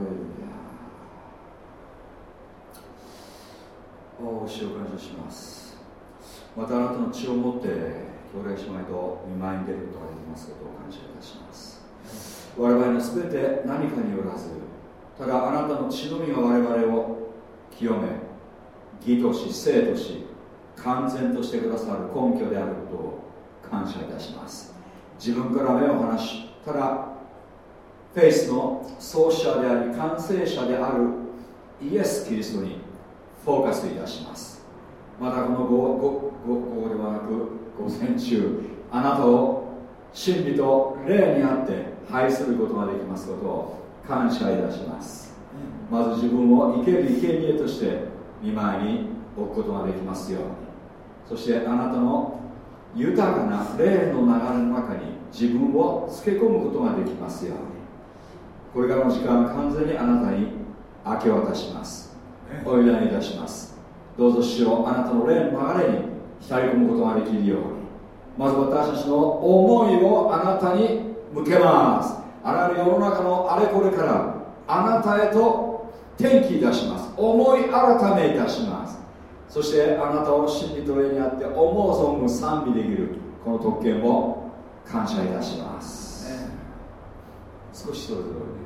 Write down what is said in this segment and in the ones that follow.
レルヤおお主を感謝します。またあなたの血を持って兄弟姉妹と見舞いに出ることができますことを感謝いたします。我々の全て何かによらずただあなたの血のみが我々を清め義とし生とし完全としてくださる根拠であることを感謝いたします。自分から目を離しただフェイスの創始者であり完成者であるイエス・キリストにフォーカスいたします。またこの午後ではなく午前中あなたを真理と霊にあって拝することができますことを感謝いたします。まず自分を生ける生贄として見舞いに置くことができますように。そしてあなたの豊かな霊の流れの中に自分をつけ込むことができますように。これからの時間完全にあなたに明け渡します。お祈りいたします。どうぞ主よあなたの霊の流れに浸り込むことができるように。まず私たちの思いをあなたに向けます。あらゆる世の中のあれこれからあなたへと転機いたします。思い改めいたします。そしてあなたを真理と霊にあって思う存分賛美できるこの特権を感謝いたします、少しそれぞれ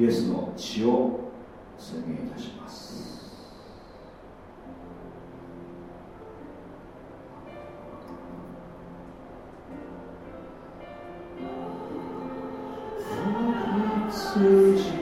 イエスの血を宣言いたします。数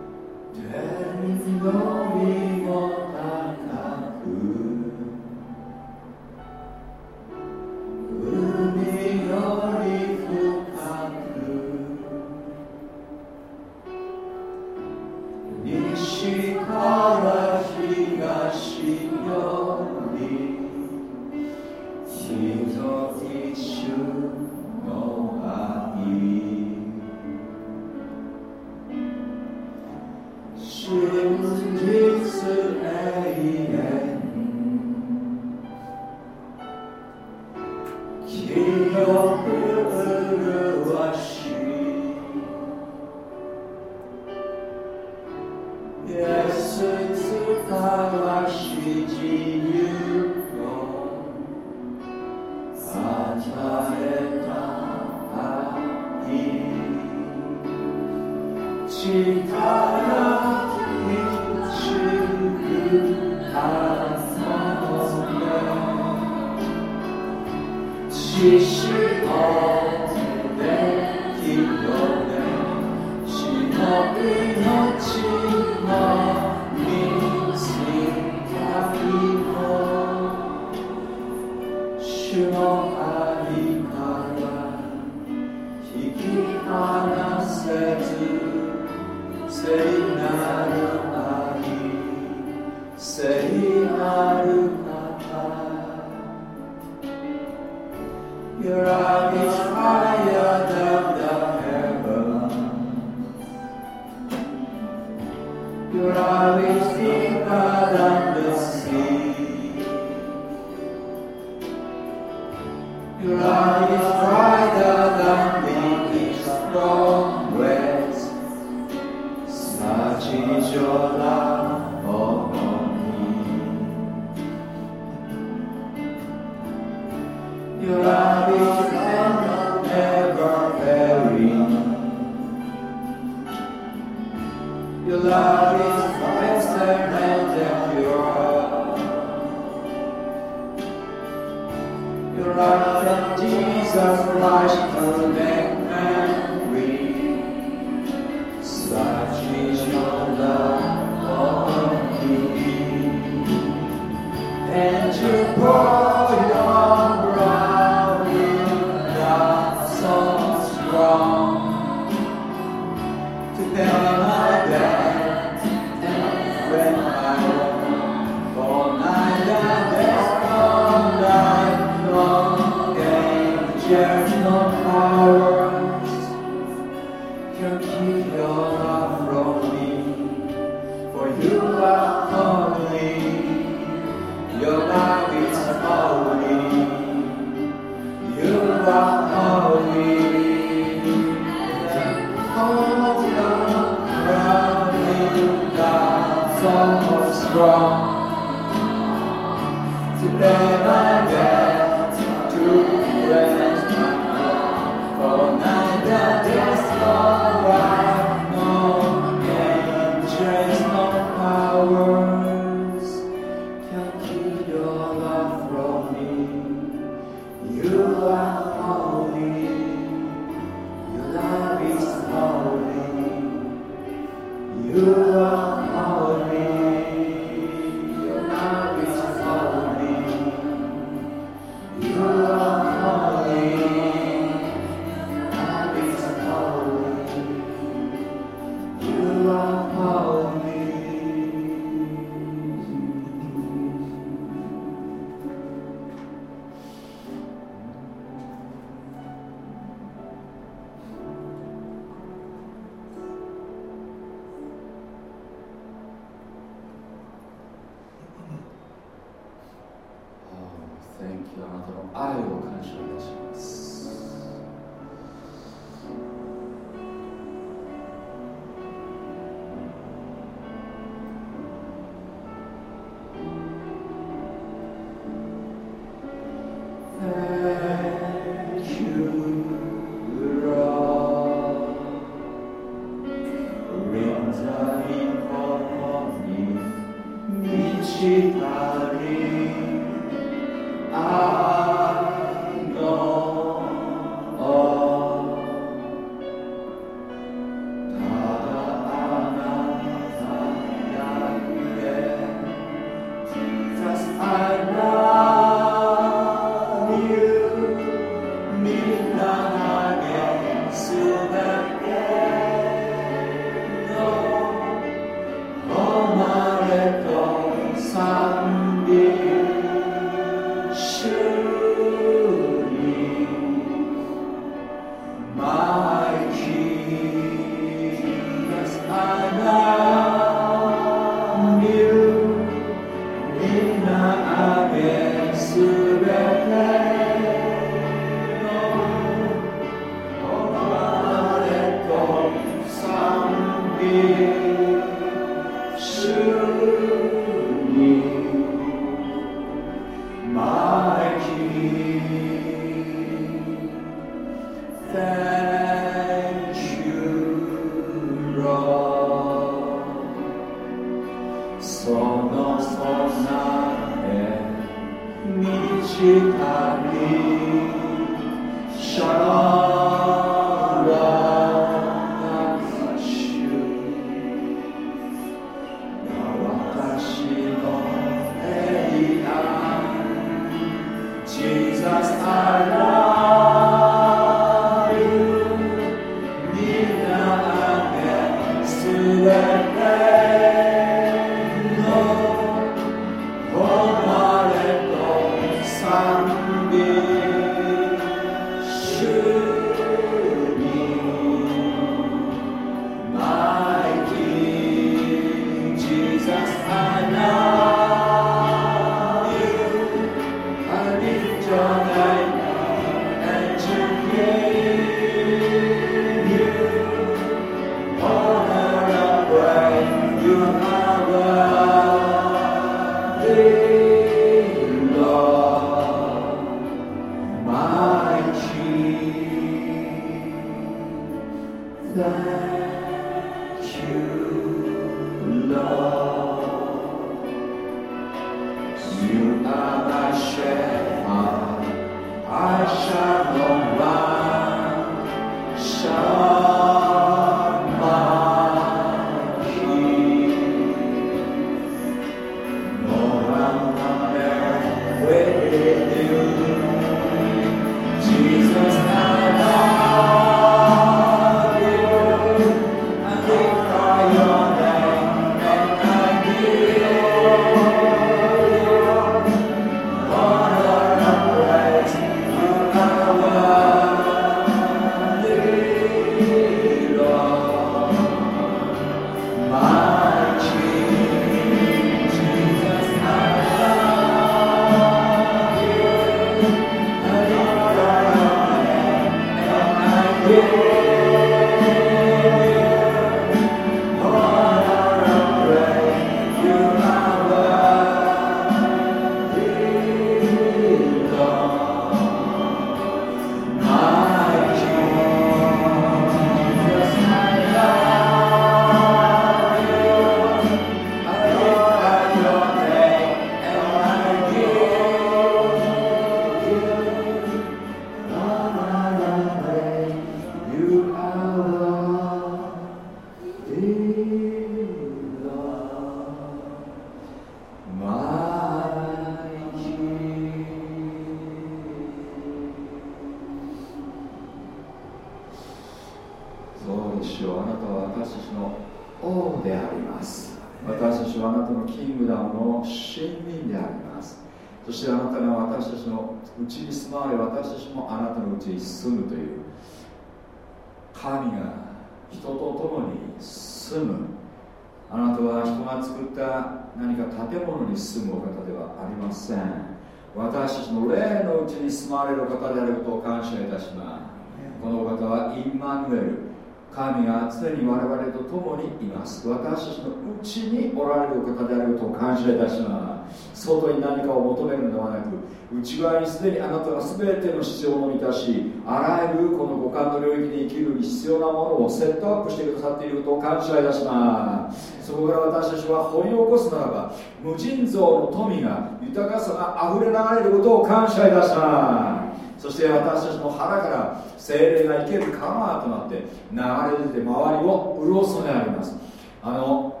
この方はインマヌエル。神が常に我々と共にいます。私たちのうちにおられる方であることを感謝いたします。外に何かを求めるのではなく内側にすでにあなたが全ての必要を満たしあらゆるこの五感の領域に生きるに必要なものをセットアップしてくださっていることを感謝いたします。そこから私たちは掘り起こすならば無尽蔵の富が豊かさが溢れ流れることを感謝いたします。そして私たちの腹から精霊が生ける川となって流れ出て周りを潤すのであります。あの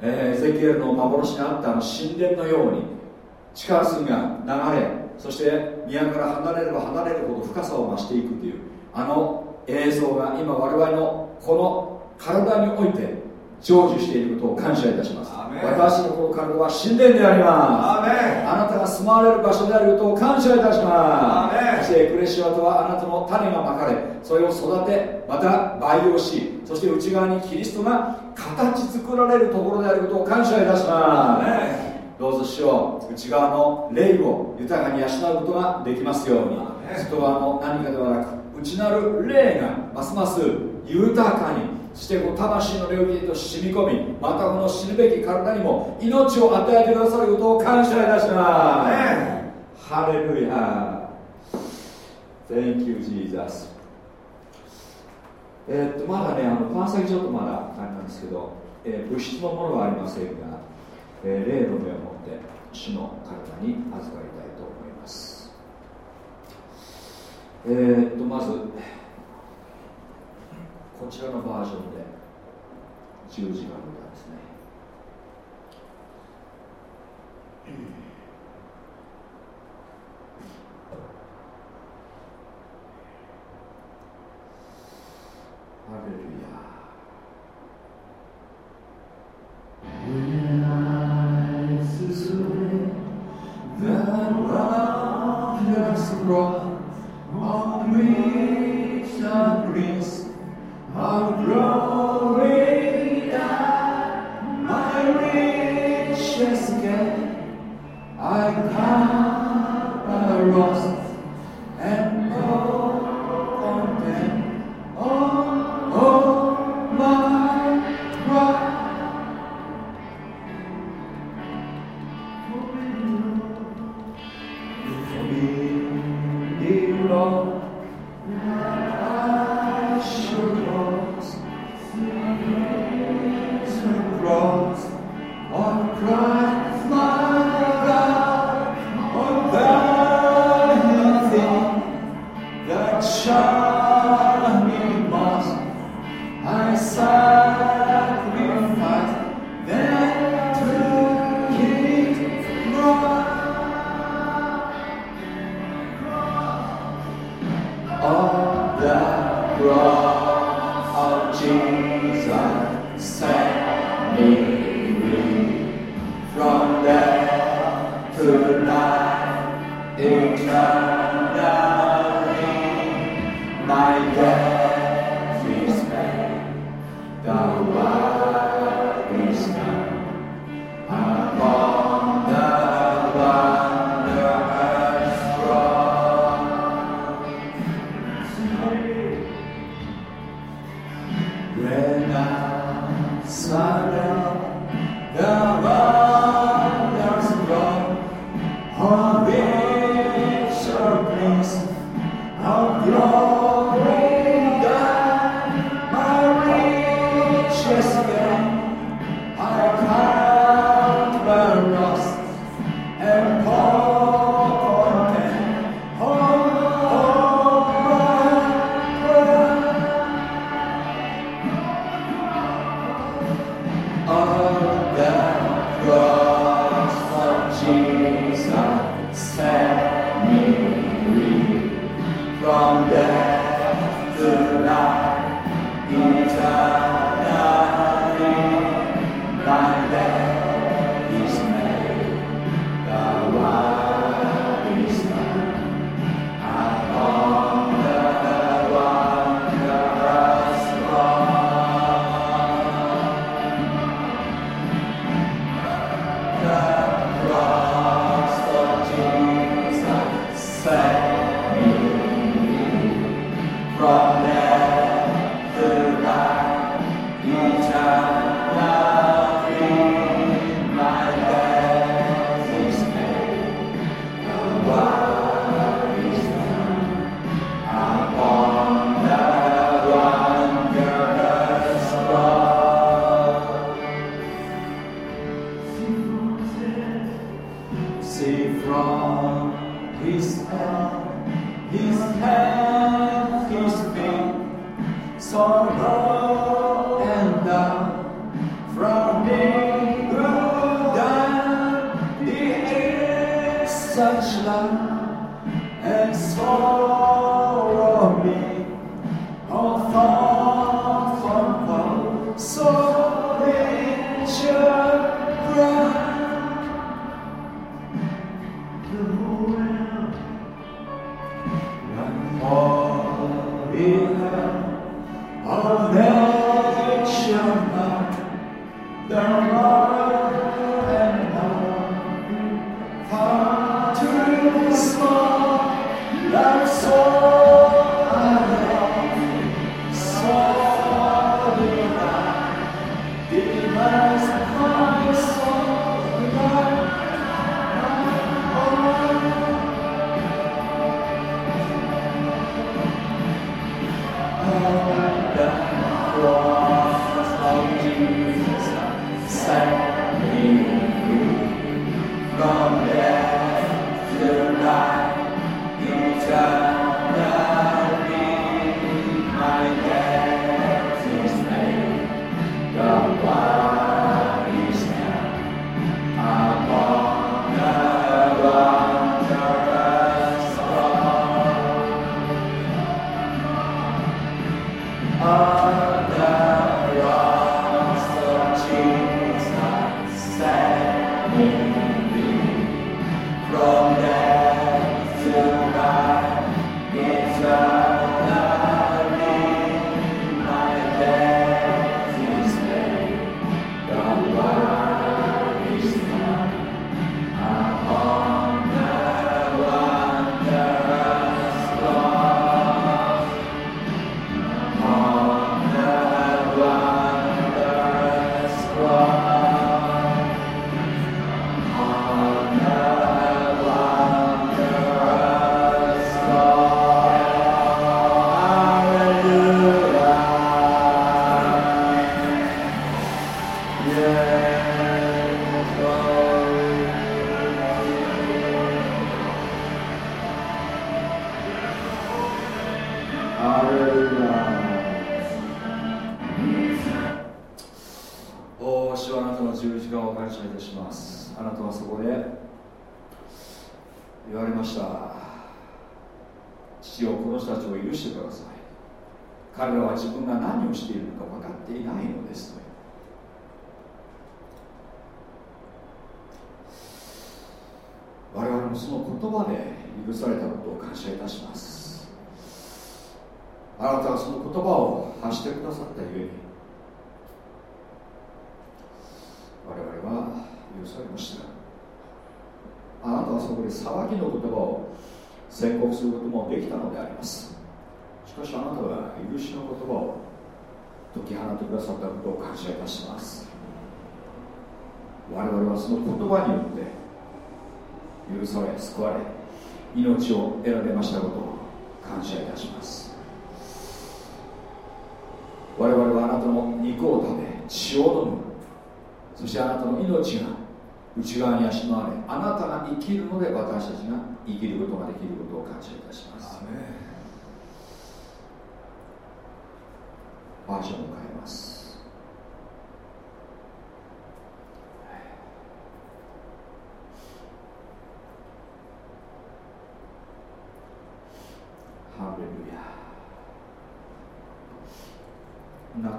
えー、エゼキエルの幻にあったあの神殿のように地下水が流れそして宮から離れれば離れるほど深さを増していくというあの映像が今我々のこの体において成就していることを感謝いたします。私のこの体は神殿であります。あなたが住まわれる場所であることを感謝いたします。そしてエクレシアとはあなたの種がまかれそれを育てまた培養しそして内側にキリストが形作られるところであることを感謝いたします。どうぞしよう内側の霊を豊かに養うことができますように外側の何かではなく内なる霊がますます豊かにそしてこう魂の領域へと染み込みまたこの死ぬべき体にも命を与えてくださることを感謝いたします、ね、ハレルヤ Thank you Jesus. えっとまだねあのパンちょっとまだあれなんですけど、えー、物質のものはありませんが、えー、霊の目を持って死の体に預かりたいと思います。えー、っとまずこちらのバージョンで。十字架の歌ですね、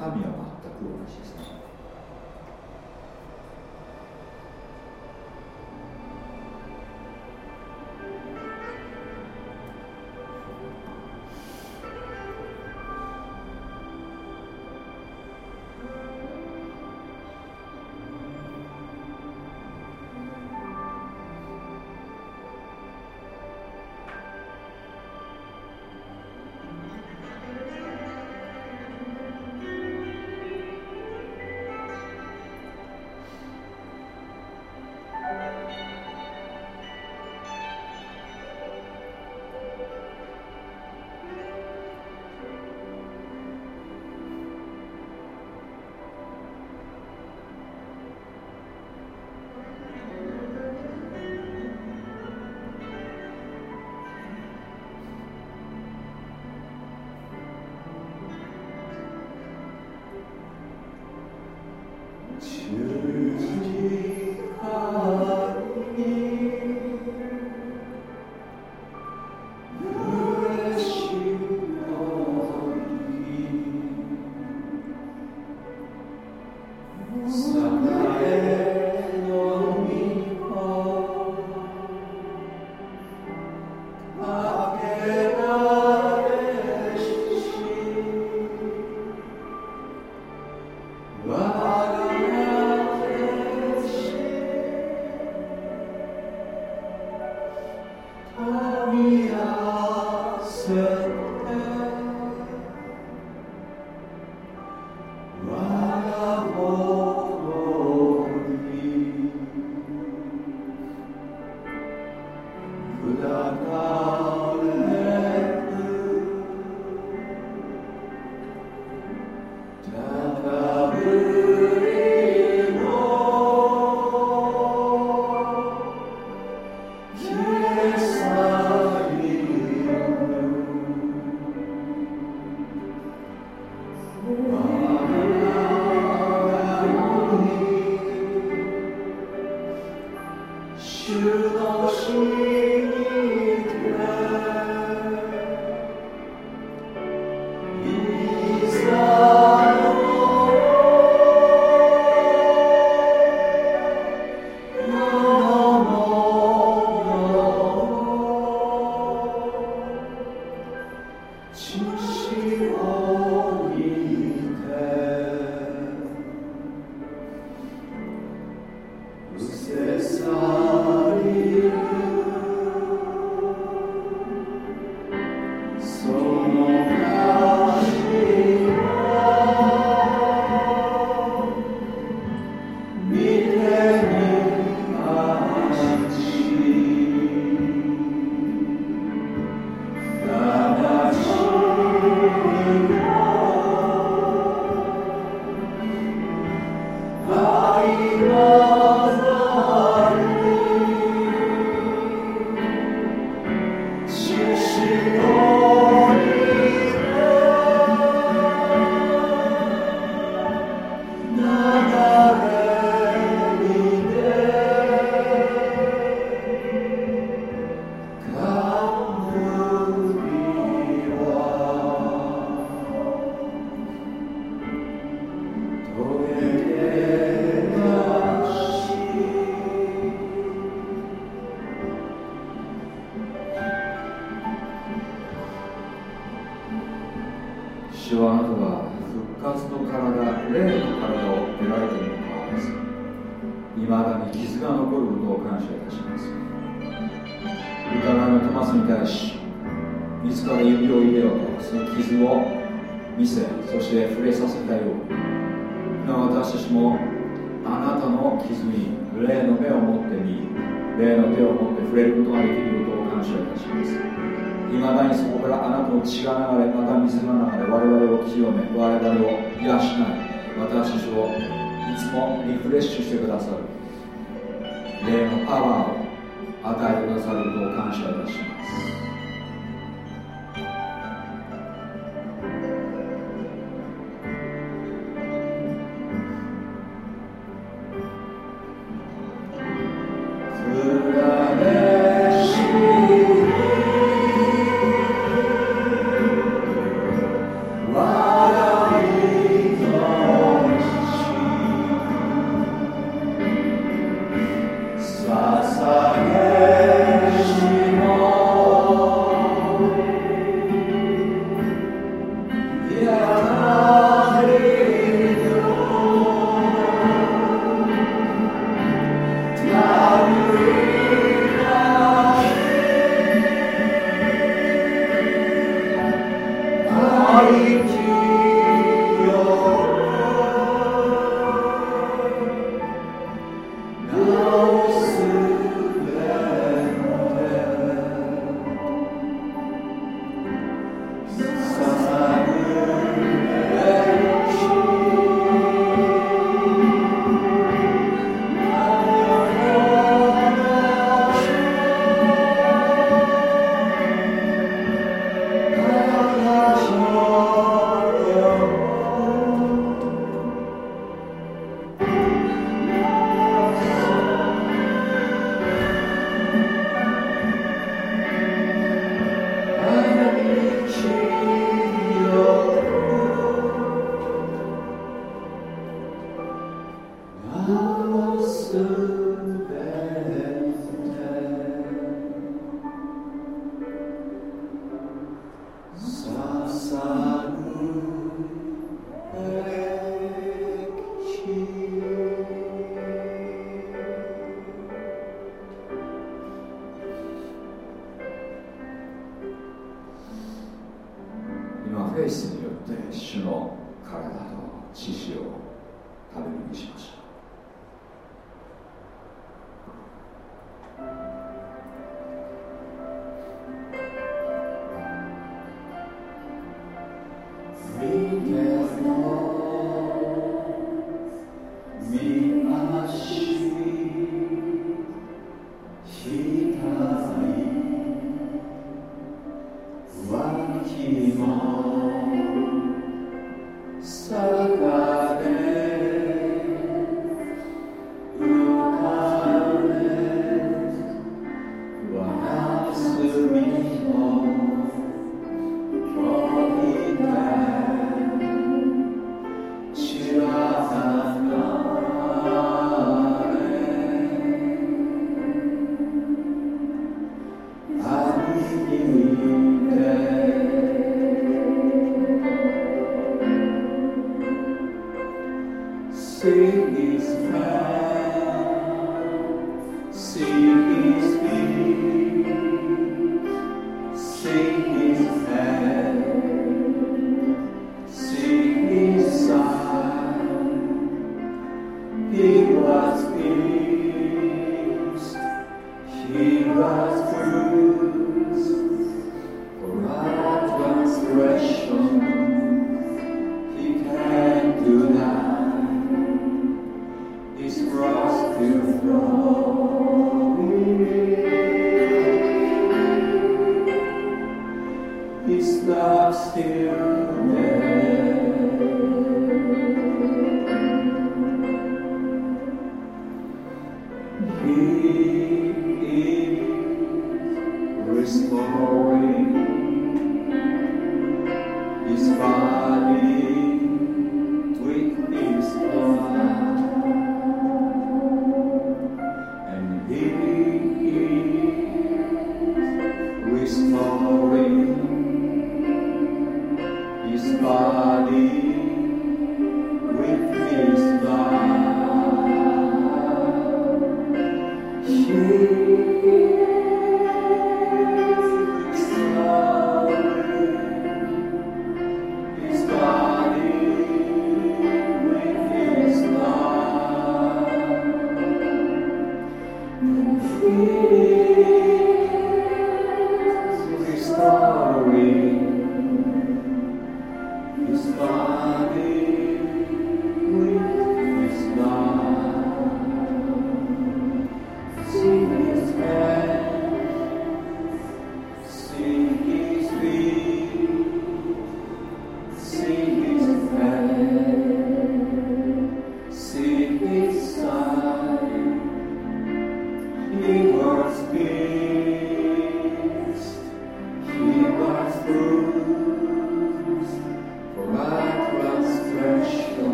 高宮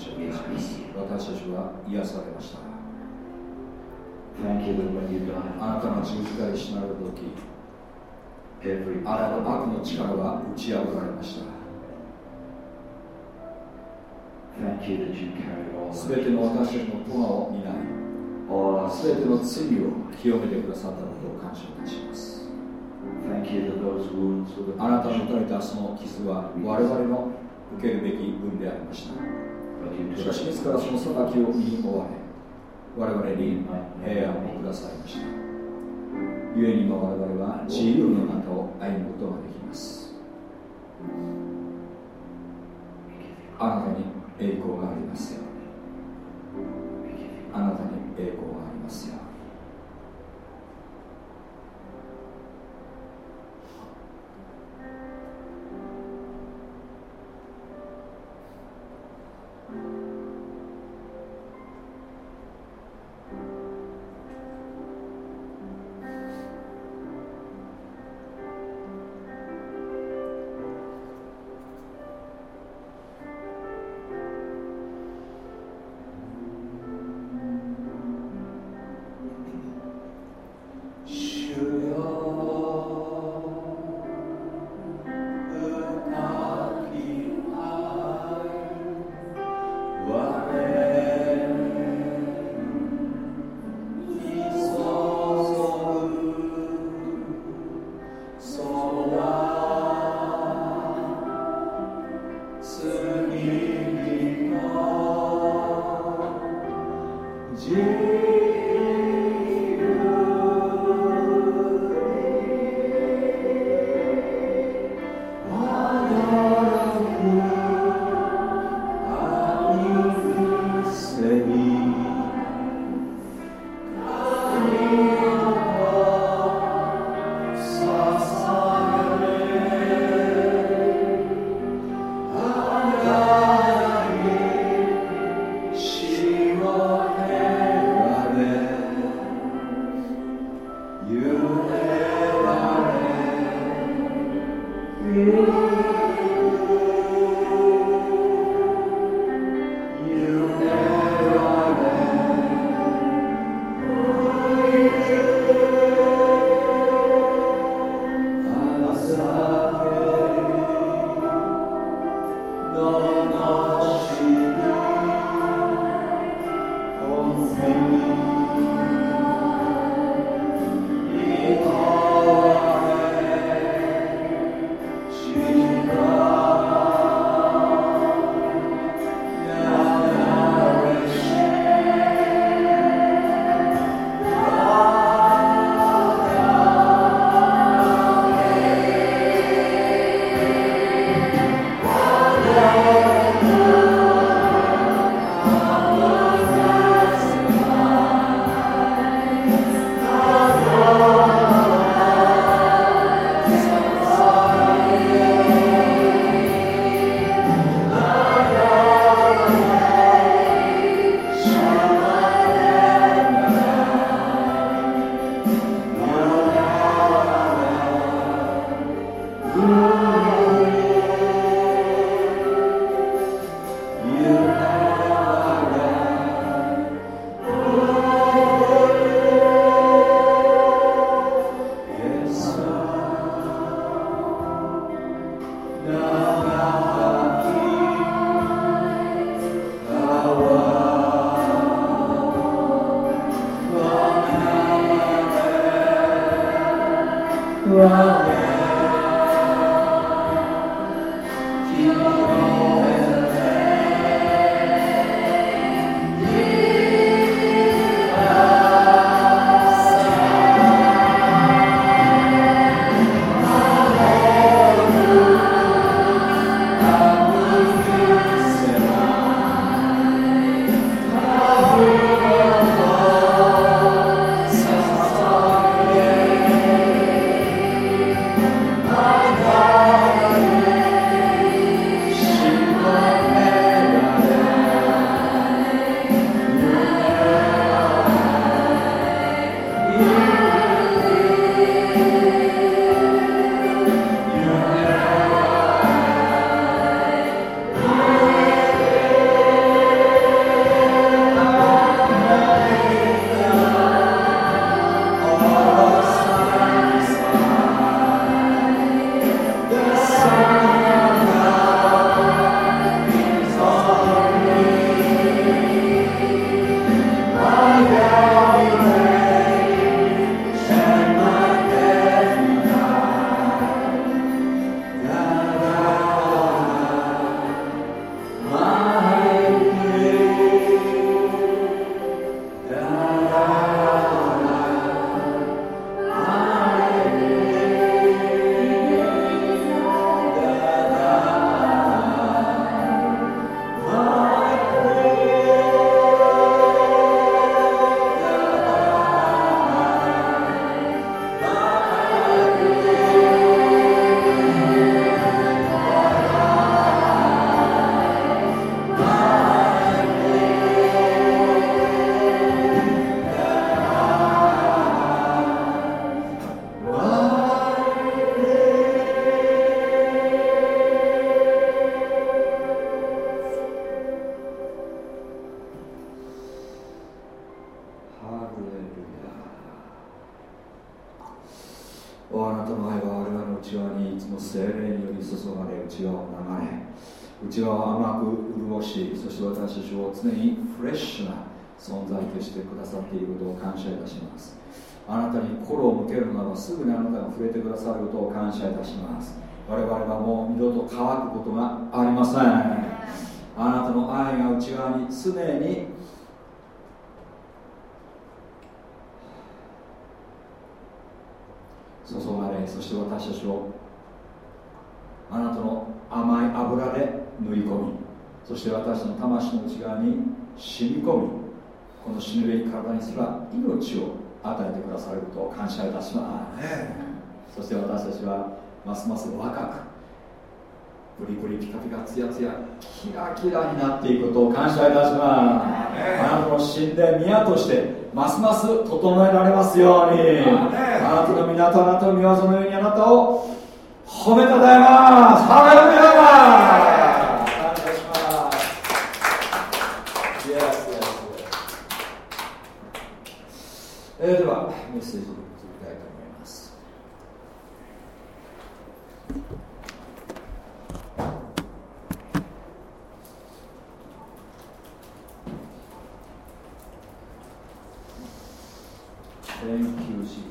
謝私たちは癒されましたあなたの十字架で死なれる時あなたの悪の力は打ち破られましたすべての私たちの友を担い、すべての罪を清めてくださったことを感謝いたします。あなたの打たれたその傷は我々の受けるべき分でありました。しかし自らその裁きを身に負われ我々に平安をくださいました。故に今我々は自由の中を歩むことができます。あなたに栄光がありますよあなたに栄光がありますよあなたの愛は我々の内側にいつも精霊により注がれ内側を流れ内側は甘く潤しそして私たちを常にフレッシュな存在としてくださっていることを感謝いたします。あなたに心を向けるならすぐにあなたが触れてくださることを感謝いたします。我々はもう二度と乾くことがありません。あなたの愛が内側に常に注がれそして私たちをあなたの甘い油で塗り込みそして私の魂の内側に染み込みこの死ぬべき体にすら命を与えてくださることを感謝いたします、ね、そして私たちはますます若くプリプリピカピカツヤツヤキラキラになっていくことを感謝いたします、ね、あなたの神殿宮としてますます整えられますように、なたの港あなたの御業のようにあなたを褒めたたえます。ハレルヤえー、ではメッセージを移りたいと思います。Thank you, Jesus.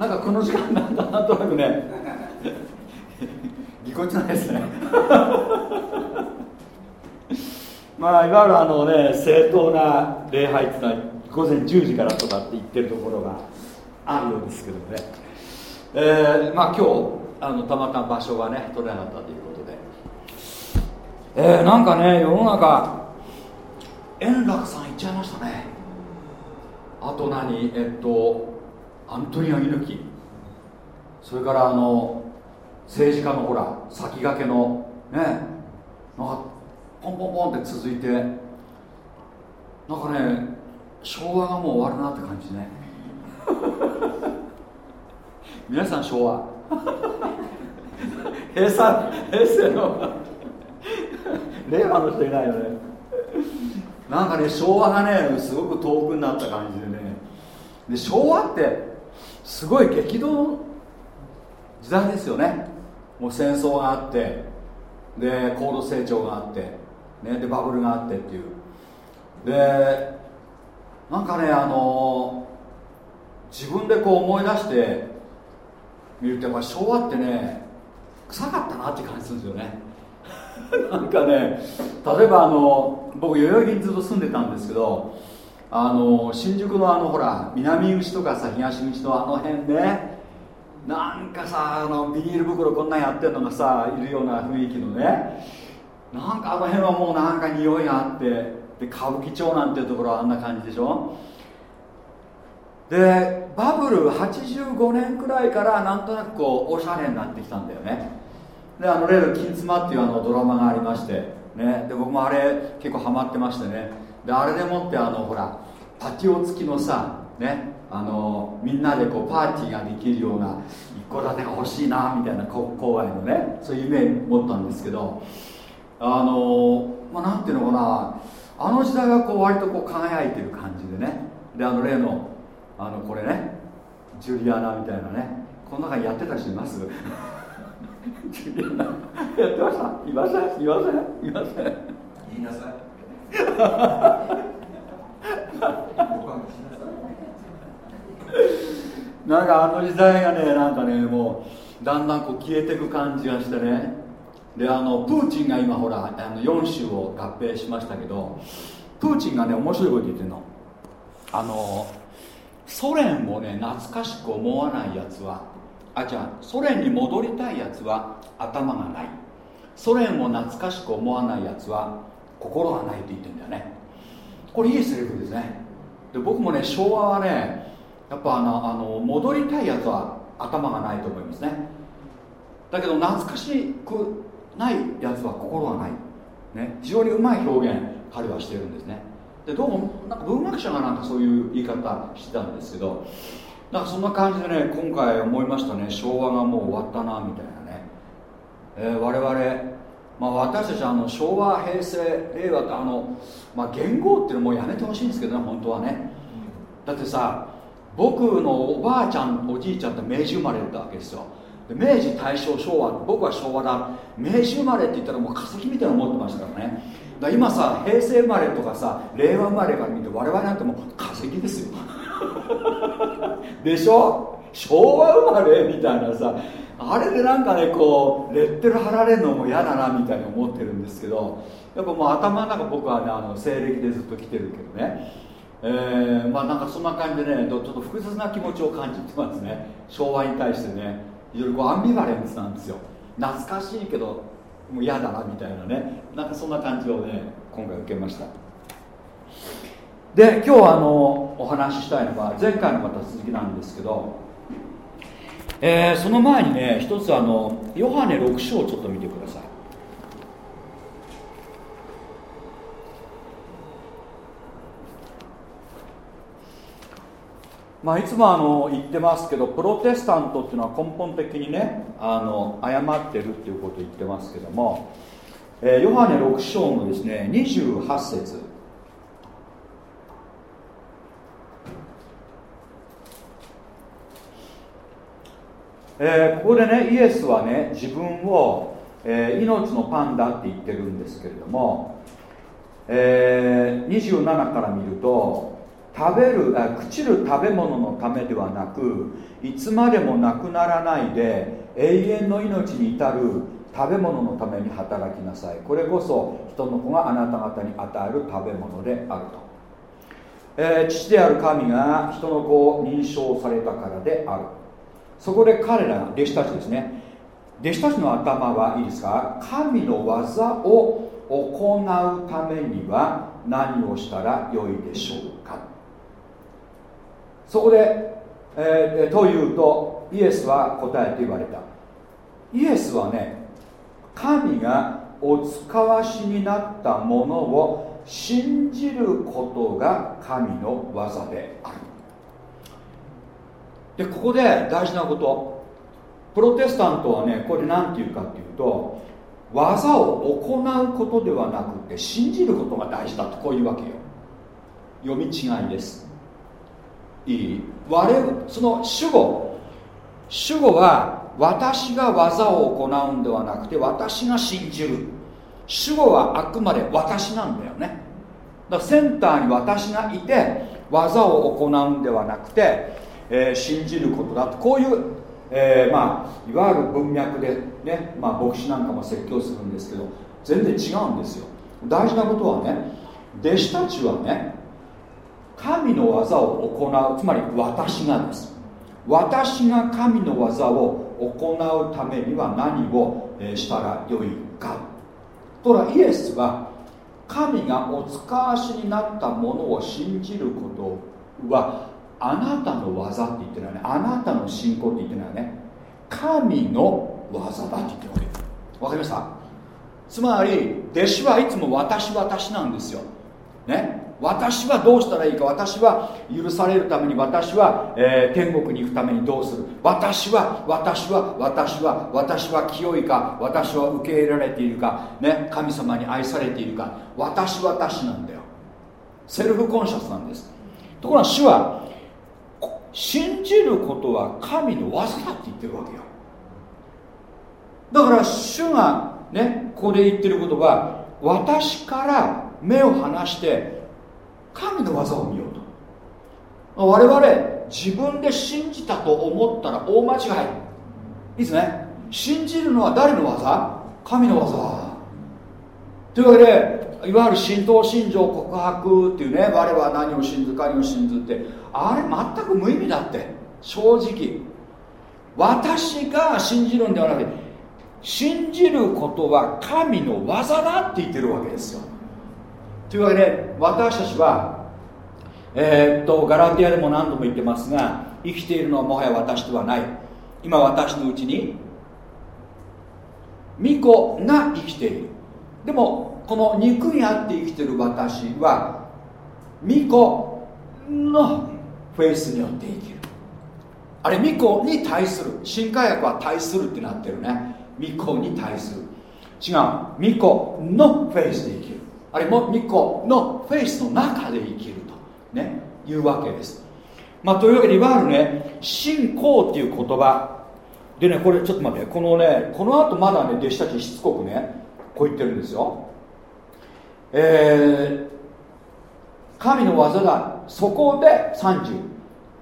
なんかこの時間なんだなんとなくねぎこちないですねまあいわゆるあのね正当な礼拝っていうのは午前10時からとかって言ってるところがあるようですけどね。えー、まあ今日あのたまたま場所がね取れなかったということで。えー、なんかね世の中円楽さん行っちゃいましたね。あと何えっとアントニオ猪木それからあの政治家のほら先駆けのねなんかポンポンポンって続いて。なんかね昭和がもう終わるなって感じね。皆さん昭和。平成平成の。令和の人いないよね。なんかね昭和がねすごく遠くになった感じでね。で昭和ってすごい激動時代ですよね。もう戦争があってで高度成長があって、ね、でバブルがあってっていう。でなんかねあの自分でこう思い出して見るとやっぱ昭和ってね臭かったなって感じするんですよね。なんかね例えばあの僕代々木にずっと住んでたんですけどあの新宿のあのほら南口とかさ東口のあの辺でなんかさあのビニール袋こんなんやってるのがさいるような雰囲気のねなんかあの辺はもうなんか匂いがあってで歌舞伎町なんていうところはあんな感じでしょ？でバブル85年くらいからなんとなくこうおしゃれになってきたんだよね。であの例の「金妻」っていうあのドラマがありましてね。で僕もあれ結構ハマってましてね。であれでもってあのほらパティオ付きのさね。あのみんなでこうパーティーができるような一戸建てが欲しいなみたいな郊外のね。そういう夢持ったんですけど。あのまあなんていうのかな。あの時代はこう割とこう輝いてる感じでね。であの例のあのこれね。ジュリアナみたいなね。この中にやってた人います？ジュリアナ。やってました？いません？いません？いません？言いなさい。なんかあの時代がねなんかねもうだんだんこう消えていく感じがしてねであのプーチンが今ほらあの4州を合併しましたけどプーチンがね面白いこと言ってるの。あのソ連をね懐かしく思わないやつはあじゃあソ連に戻りたいやつは頭がない。ソ連を懐かしく思わないやつは心がないと言ってるんだよね。これいいセリフですね。で僕もね昭和はねやっぱあのあの戻りたいやつは頭がないと思いますね。だけど懐かしくないやつは心がない、ね、非常にうまい表現彼はしてるんですね。でどうもなんか文学者がなんかそういう言い方してたんですけどなんかそんな感じでね今回思いましたね。昭和がもう終わったなみたいなね、えー、我々まあ、私たちはあの昭和、平成、令和ってあの、まあ、元号っていうのもやめてほしいんですけどね、本当はね。だってさ、僕のおばあちゃん、おじいちゃんって明治生まれだったわけですよ。で明治、大正、昭和、僕は昭和だ。明治生まれって言ったらもう化石みたいなの持ってましたからね。だから今さ、平成生まれとかさ、令和生まれから見て我々なんてもう化石ですよ。でしょ？昭和生まれみたいなさあれでなんかねこうレッテル貼られるのも嫌だなみたいに思ってるんですけどやっぱもう頭の中僕はねあの西暦でずっと来てるけどねえー、まあなんかそんな感じでねちょっと複雑な気持ちを感じてますね昭和に対してね非常にこうアンビバレンスなんですよ。懐かしいけどもう嫌だなみたいなね。なんかそんな感じをね今回受けました。で今日あのお話ししたいのは前回のまた続きなんですけどえー、その前にね一つあのヨハネ6章をちょっと見てください。まあ、いつもあの言ってますけどプロテスタントっていうのは根本的にねあの誤ってるっていうことを言ってますけども、えー、ヨハネ6章のですね28節。えー、ここでねイエスはね自分を、えー、命のパンだって言ってるんですけれども、えー、27から見ると食べるあ朽ちる食べ物のためではなくいつまでもなくならないで永遠の命に至る食べ物のために働きなさい。これこそ人の子があなた方に与える食べ物であると、えー、父である神が人の子を認証されたからである。そこで彼ら弟子たちですね。弟子たちの頭はいいですか？神の技を行うためには何をしたらよいでしょうか？そこで、えー、というとイエスは答えて言われた。イエスはね神がお使わしになったものを信じることが神の技である。でここで大事なこと。プロテスタントはねこれ何て言うかっていうと技を行うことではなくて信じることが大事だとこういうわけよ。読み違いです。いい？我その主語。主語は私が技を行うんではなくて私が信じる。主語はあくまで私なんだよね。だからセンターに私がいて技を行うんではなくてえー、信じることだと。こういう、えー、まあ、いわゆる文脈でね、まあ、牧師なんかも説教するんですけど全然違うんですよ。大事なことはね弟子たちはね神の技を行う。つまり私がです。私が神の技を行うためには何をしたらよいか。とらイエスは神がお使わしになったものを信じることはあなたの技って言ってるのはね。あなたの信仰って言ってるのはね。神の技だって言ってるわけ。わかりました？つまり弟子はいつも私私なんですよ。ね？私はどうしたらいいか私は許されるために私は、えー、天国に行くためにどうする。私は私は私は私は清いか私は受け入れられているか、ね、神様に愛されているか。私は私なんだよ。セルフコンシャスなんです。ところが主は信じることは神の技だって言ってるわけよ。だから主がねここで言ってることは私から目を離して神の技を見ようと。我々自分で信じたと思ったら大間違い。いいですね。信じるのは誰の技？神の技。というわけでいわゆる神道信条告白っていうね我は何を信ずか何を信ずって。あれ全く無意味だって。正直。私が信じるんではなくて信じることは神の技だって言ってるわけですよ。というわけで私たちはえー、っとガラティアでも何度も言ってますが生きているのはもはや私ではない。今私のうちに巫女が生きている。でもこの肉にあって生きている私は巫女のフェイスによって生きる。あれ巫女に対する新化薬は対するってなってるね。巫女に対する。違う。巫女のフェイスで生きる。あれも巫女のフェイスの中で生きるとねいうわけです。まあというわけでいわゆるね信仰っていう言葉でねこれちょっと待ってこのねこの後まだね弟子たちしつこくねこう言ってるんですよ。えー、神の技だそこで30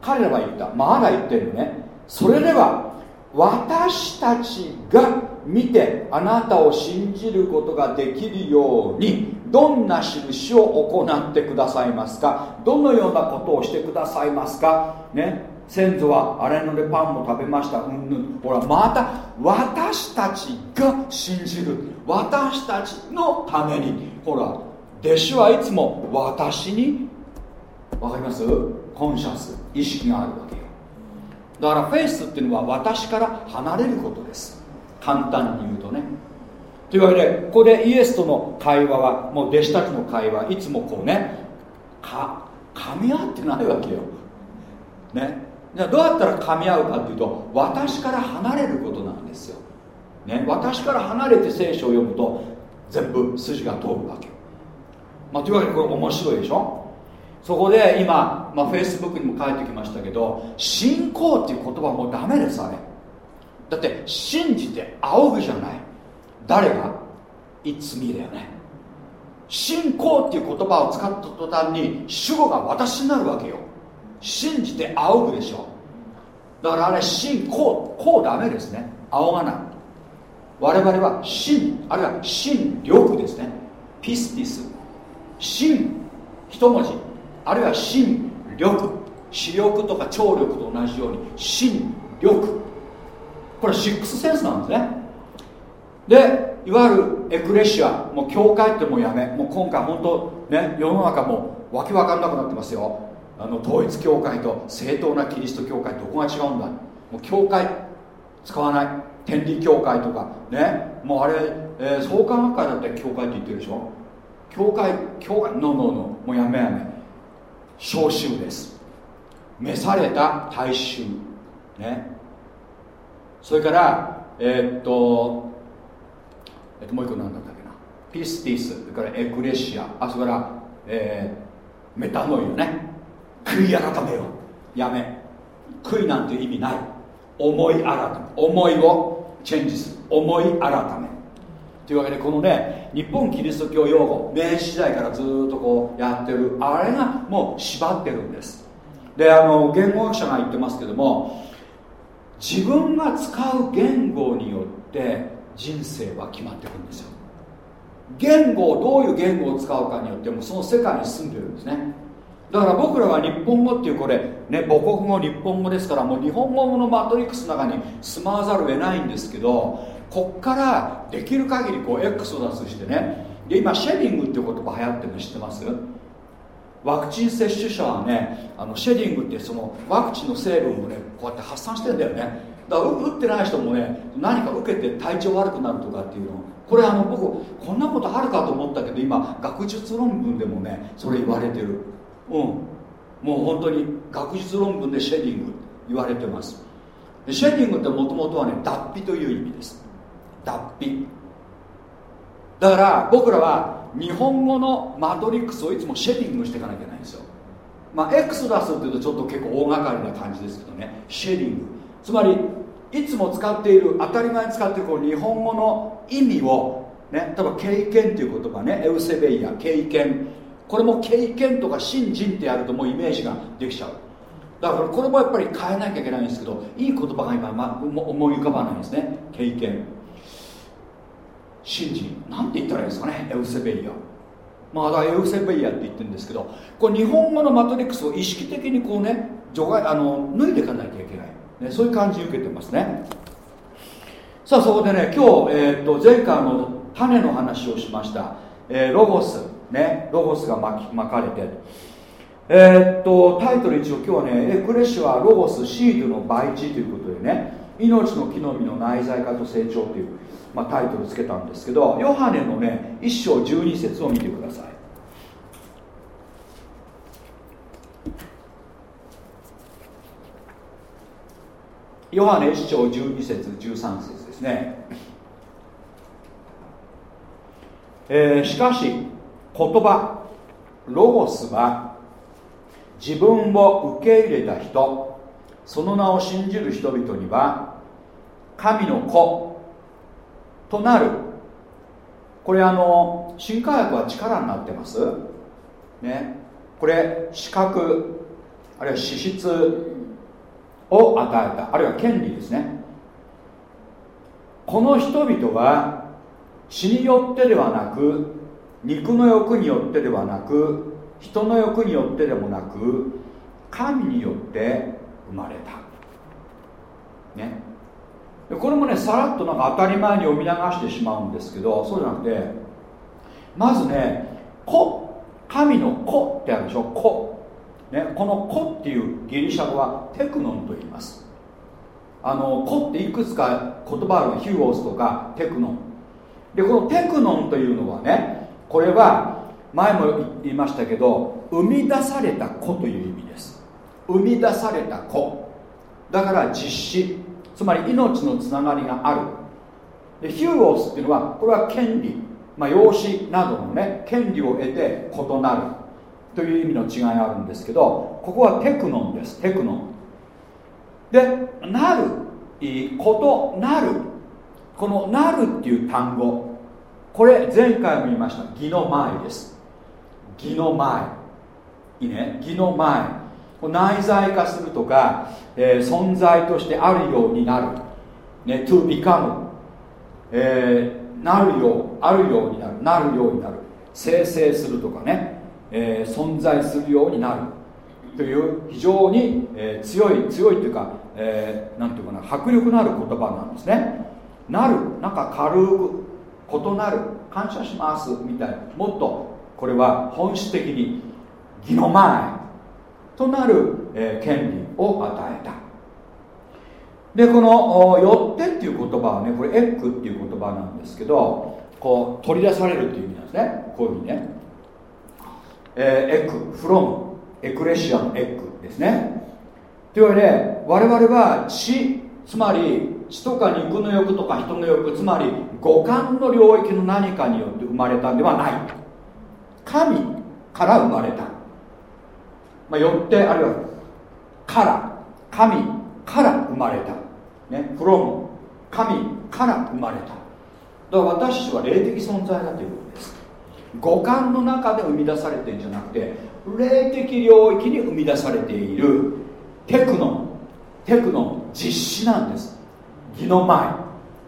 彼らは言った。まだ言ってるね。それでは私たちが見てあなたを信じることができるようにどんな印を行ってくださいますか？どのようなことをしてくださいますか？ね？先祖はあれのでパンも食べました。うんぬん。ほらまた私たちが信じる。私たちのために。ほら弟子はいつも私に？わかります？コンシャス。意識があるわけよ。だからフェイスっていうのは私から離れることです。簡単に言うとね。というわけでここでイエスとの会話はもう弟子たちの会話いつもこうねか噛み合ってないわけよ。ね。じゃあどうやったら噛み合うかっていうと私から離れることなんですよ、ね、私から離れて聖書を読むと全部筋が通るわけ、まあ、というわけでこれ面白いでしょ？そこで今、まあ、Facebook にも書いてきましたけど信仰っていう言葉もうダメですあれ。だって信じて仰ぐじゃない。誰が？いつみだよね。信仰っていう言葉を使った途端に主語が私になるわけよ。信じて仰ぐでしょ。だからあれ信仰こうダメですね。仰がない。我々は信あるいは信力ですね。ピスティス。信一文字。あるいは心力。視力とか聴力と同じように心力。これシックスセンスなんですね。でいわゆるエクレシアもう教会ってもうやめもう今回本当ね世の中もわけわかんなくなってますよ。あの統一教会と正当なキリスト教会どこが違うんだ。もう教会使わない。天理教会とかね。もうあれ、えー、創価学会だって教会って言ってるでしょ。教会教会ノーノーノーもうやめやめ。召集です。召された大衆。ね。それからえー、っとえっともう一個何だったっけな。ピスティスそれからエクレシア。あそれから、えー、メタノイよね。悔い改めよ。やめ。悔いなんて意味ない。思い改め。思いをチェンジする思い改め。というわけでこのね日本キリスト教用語明治時代からずっとこうやってる。あれがもう縛ってるんです。であの言語学者が言ってますけども自分が使う言語によって人生は決まってくるんですよ。言語をどういう言語を使うかによってもその世界に住んでるんですね。だから僕らは日本語っていうこれね母国語日本語ですからもう日本語のマトリックスの中に住まわざるを得ないんですけどこっからできる限りこうエクソダスしてね。で今シェディングっていう言葉流行ってるの知ってます？ワクチン接種者はねあのシェディングってそのワクチンの成分をねこうやって発散してんだよね。だから打ってない人もね何か受けて体調悪くなるとかっていうのこれあの僕こんなことあるかと思ったけど今学術論文でもねそれ言われてる。うん。もう本当に学術論文でシェディング言われてます。でシェディングってもともとはね脱皮という意味です。脱皮。だから僕らは日本語のマトリックスをいつもシェディングしていかなきゃいけないんですよ。まあエクソダスっていうとちょっと結構大掛かりな感じですけどね。シェディング。つまりいつも使っている当たり前に使っているこう日本語の意味をね例えば経験という言葉ねエウセベイヤ経験これも経験とか信心ってやるともうイメージができちゃう。だからこれもやっぱり変えなきゃいけないんですけどいい言葉が今、ま、思い浮かばないんですね。経験信心。なんて言ったらいいですかねエウセベイヤまあだエウセベイヤって言ってるんですけどこれ日本語のマトリックスを意識的にこうね除外あの脱いでいかなきゃいけない、ね、そういう感じ受けてますね。さあそこでね今日、えー、と前回の種の話をしました、えー、ロゴス。ねロゴスが巻き巻かれて。えー、っとタイトル一応今日はねエクレシュはロゴスシードの培地ということでね命の木の実の内在化と成長というまあ、タイトルつけたんですけどヨハネのね1章12節を見てください。ヨハネ1章12節13節ですね、えー、しかし言葉ロゴスは自分を受け入れた人その名を信じる人々には神の子となる。これあの新科学は力になってます。ね。これ資格あるいは資質を与えた。あるいは権利ですね。この人々は血によってではなく肉の欲によってではなく人の欲によってでもなく神によって生まれた。ね。これもねさらっとなんか当たり前に読み流してしまうんですけどそうじゃなくてまずね子神の子ってあるでしょ。子、ね、この子っていうギリシャ語はテクノンと言います。あの子っていくつか言葉あるヒューオースとかテクノン。でこのテクノンというのはねこれは前も言いましたけど生み出された子という意味です。生み出された子。だから実子。つまり命のつながりがある。でヒューオースっていうのはこれは権利、まあ、養子などのね権利を得て異なる。という意味の違いがあるんですけどここはテクノンです。テクノン。でなる。ことなる。このなるっていう単語。これ前回も言いました。義の前です。義の前いいね。義の前内在化するとか、えー、存在としてあるようになる、ね、to become、えー、なるようあるようになる。なるようになる。生成するとかね、えー、存在するようになるという非常に、えー、強い強いというか、えー、ていうかな迫力のある言葉なんですね。なるなんか軽く異なる感謝しますみたいな。もっとこれは本質的に義の前となる、えー、権利を与えた。でこの「よって」っていう言葉はねこれエッグっていう言葉なんですけどこう取り出されるっていう意味なんですね。こういうふうにね、えー、エッグフロムエクレシアのエッグですね。というわけで我々は血つまり血とか肉の欲とか人の欲つまり五感の領域の何かによって生まれたんではない。神から生まれた。まあ、よってあるいはから神から生まれた。ね from 神から生まれた。だから私たちは霊的存在だということです。五感の中で生み出されてるんじゃなくて霊的領域に生み出されているテクノテクノ実施なんです。義の前。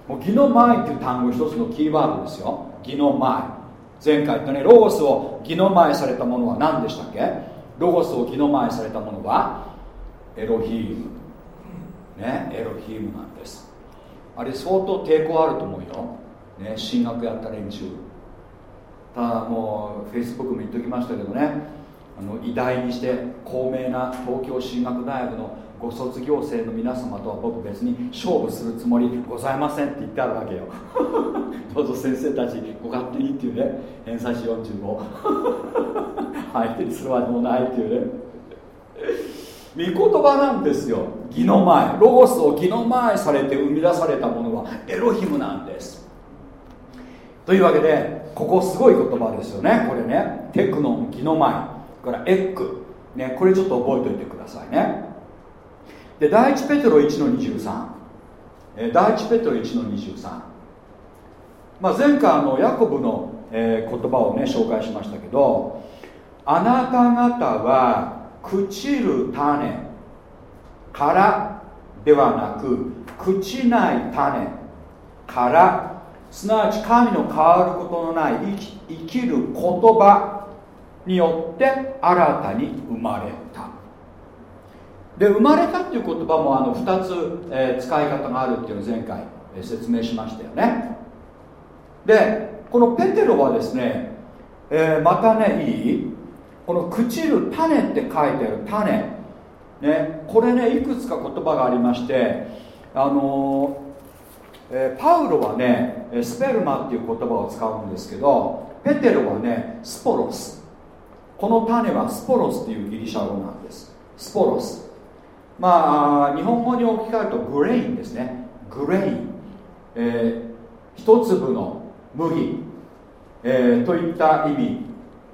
もう義の前っていう単語一つのキーワードですよ。義の前。前回言ったねロゴスを義の前されたものは何でしたっけ？ロゴスを気の前されたものはエロヒーム。ねエロヒームなんです。あれ相当抵抗あると思うよ、ね、進学やった連中。ただもうフェイスブックも言っときましたけどね。あの偉大にして高名な東京進学大学のご卒業生の皆様とは僕別に勝負するつもりございませんって言ってあるわけよ。どうぞ先生たちご勝手にっていうね。偏差値45相手にするわけもないっていうね。御言葉なんですよ。義の前ロゴスを義の前されて生み出されたものはエロヒムなんです。というわけでここすごい言葉ですよね。これね。テクノン義の前からエッグねこれちょっと覚えておいてくださいね。で第一ペテロ1の23第一ペテロ1の23、まあ、前回あのヤコブの、え、言葉をね紹介しましたけどあなた方は朽ちる種。からではなく朽ちない種。からすなわち神の変わることのない生き生きる言葉によって新たに生まれた。で生まれたっていう言葉もあの2つ、えー、使い方があるっていうのを前回、えー、説明しましたよね。でこのペテロはですね、えー、またねいいこの朽ちる種って書いてある種。ねこれねいくつか言葉がありましてあのえー、パウロはねスペルマっていう言葉を使うんですけどペテロはねスポロス。この種はスポロスっていうギリシャ語なんです。スポロス。まあ日本語に置き換えるとグレインですね。グレイン、えー、一粒の麦、えー、といった意味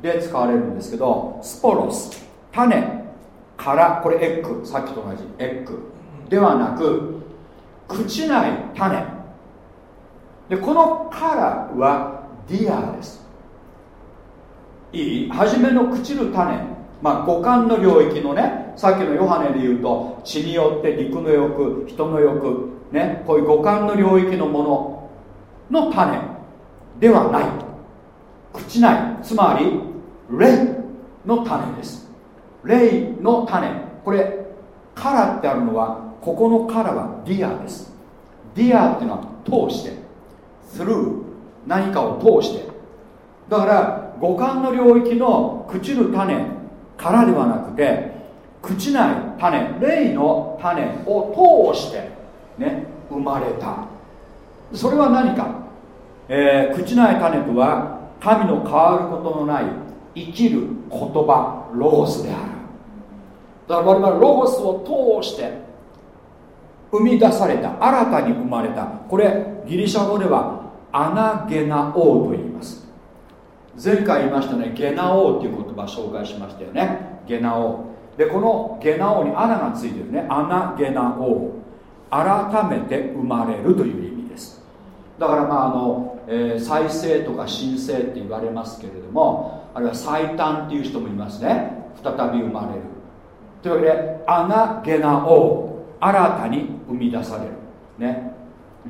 で使われるんですけどσπόρος。種。からこれエッグ。さっきと同じ。ἐκ。ではなく朽ちない種。でこのからは διά です。いい？初めの朽ちる種。まあ五感の領域のねさっきのヨハネで言うと血によって肉の欲人の欲ねこういう五感の領域のものの種ではない。朽ちない。つまり霊の種です。霊の種。これからってあるのはここのからは διά です。διά っていうのは通して。Through 何かを通して。だから五感の領域の朽ちる種からではなくて朽ちない種霊の種を通してね生まれた。それは何か、えー、朽ちない種とは神の変わることのない生きる言葉ロゴスである。だから我々ロゴスを通して生み出された新たに生まれた。これギリシャ語ではアナゲナオーと言います。前回言いましたねゲナオーっていう言葉紹介しましたよね。ゲナオーでこのゲナオーに穴がついてるね。アナゲナオー改めて生まれるという意味です。だからまああの、えー、再生とか新生って言われますけれどもあるいは最短っていう人もいますね。再び生まれる。というわけでアナゲナオー新たに生み出される。ね。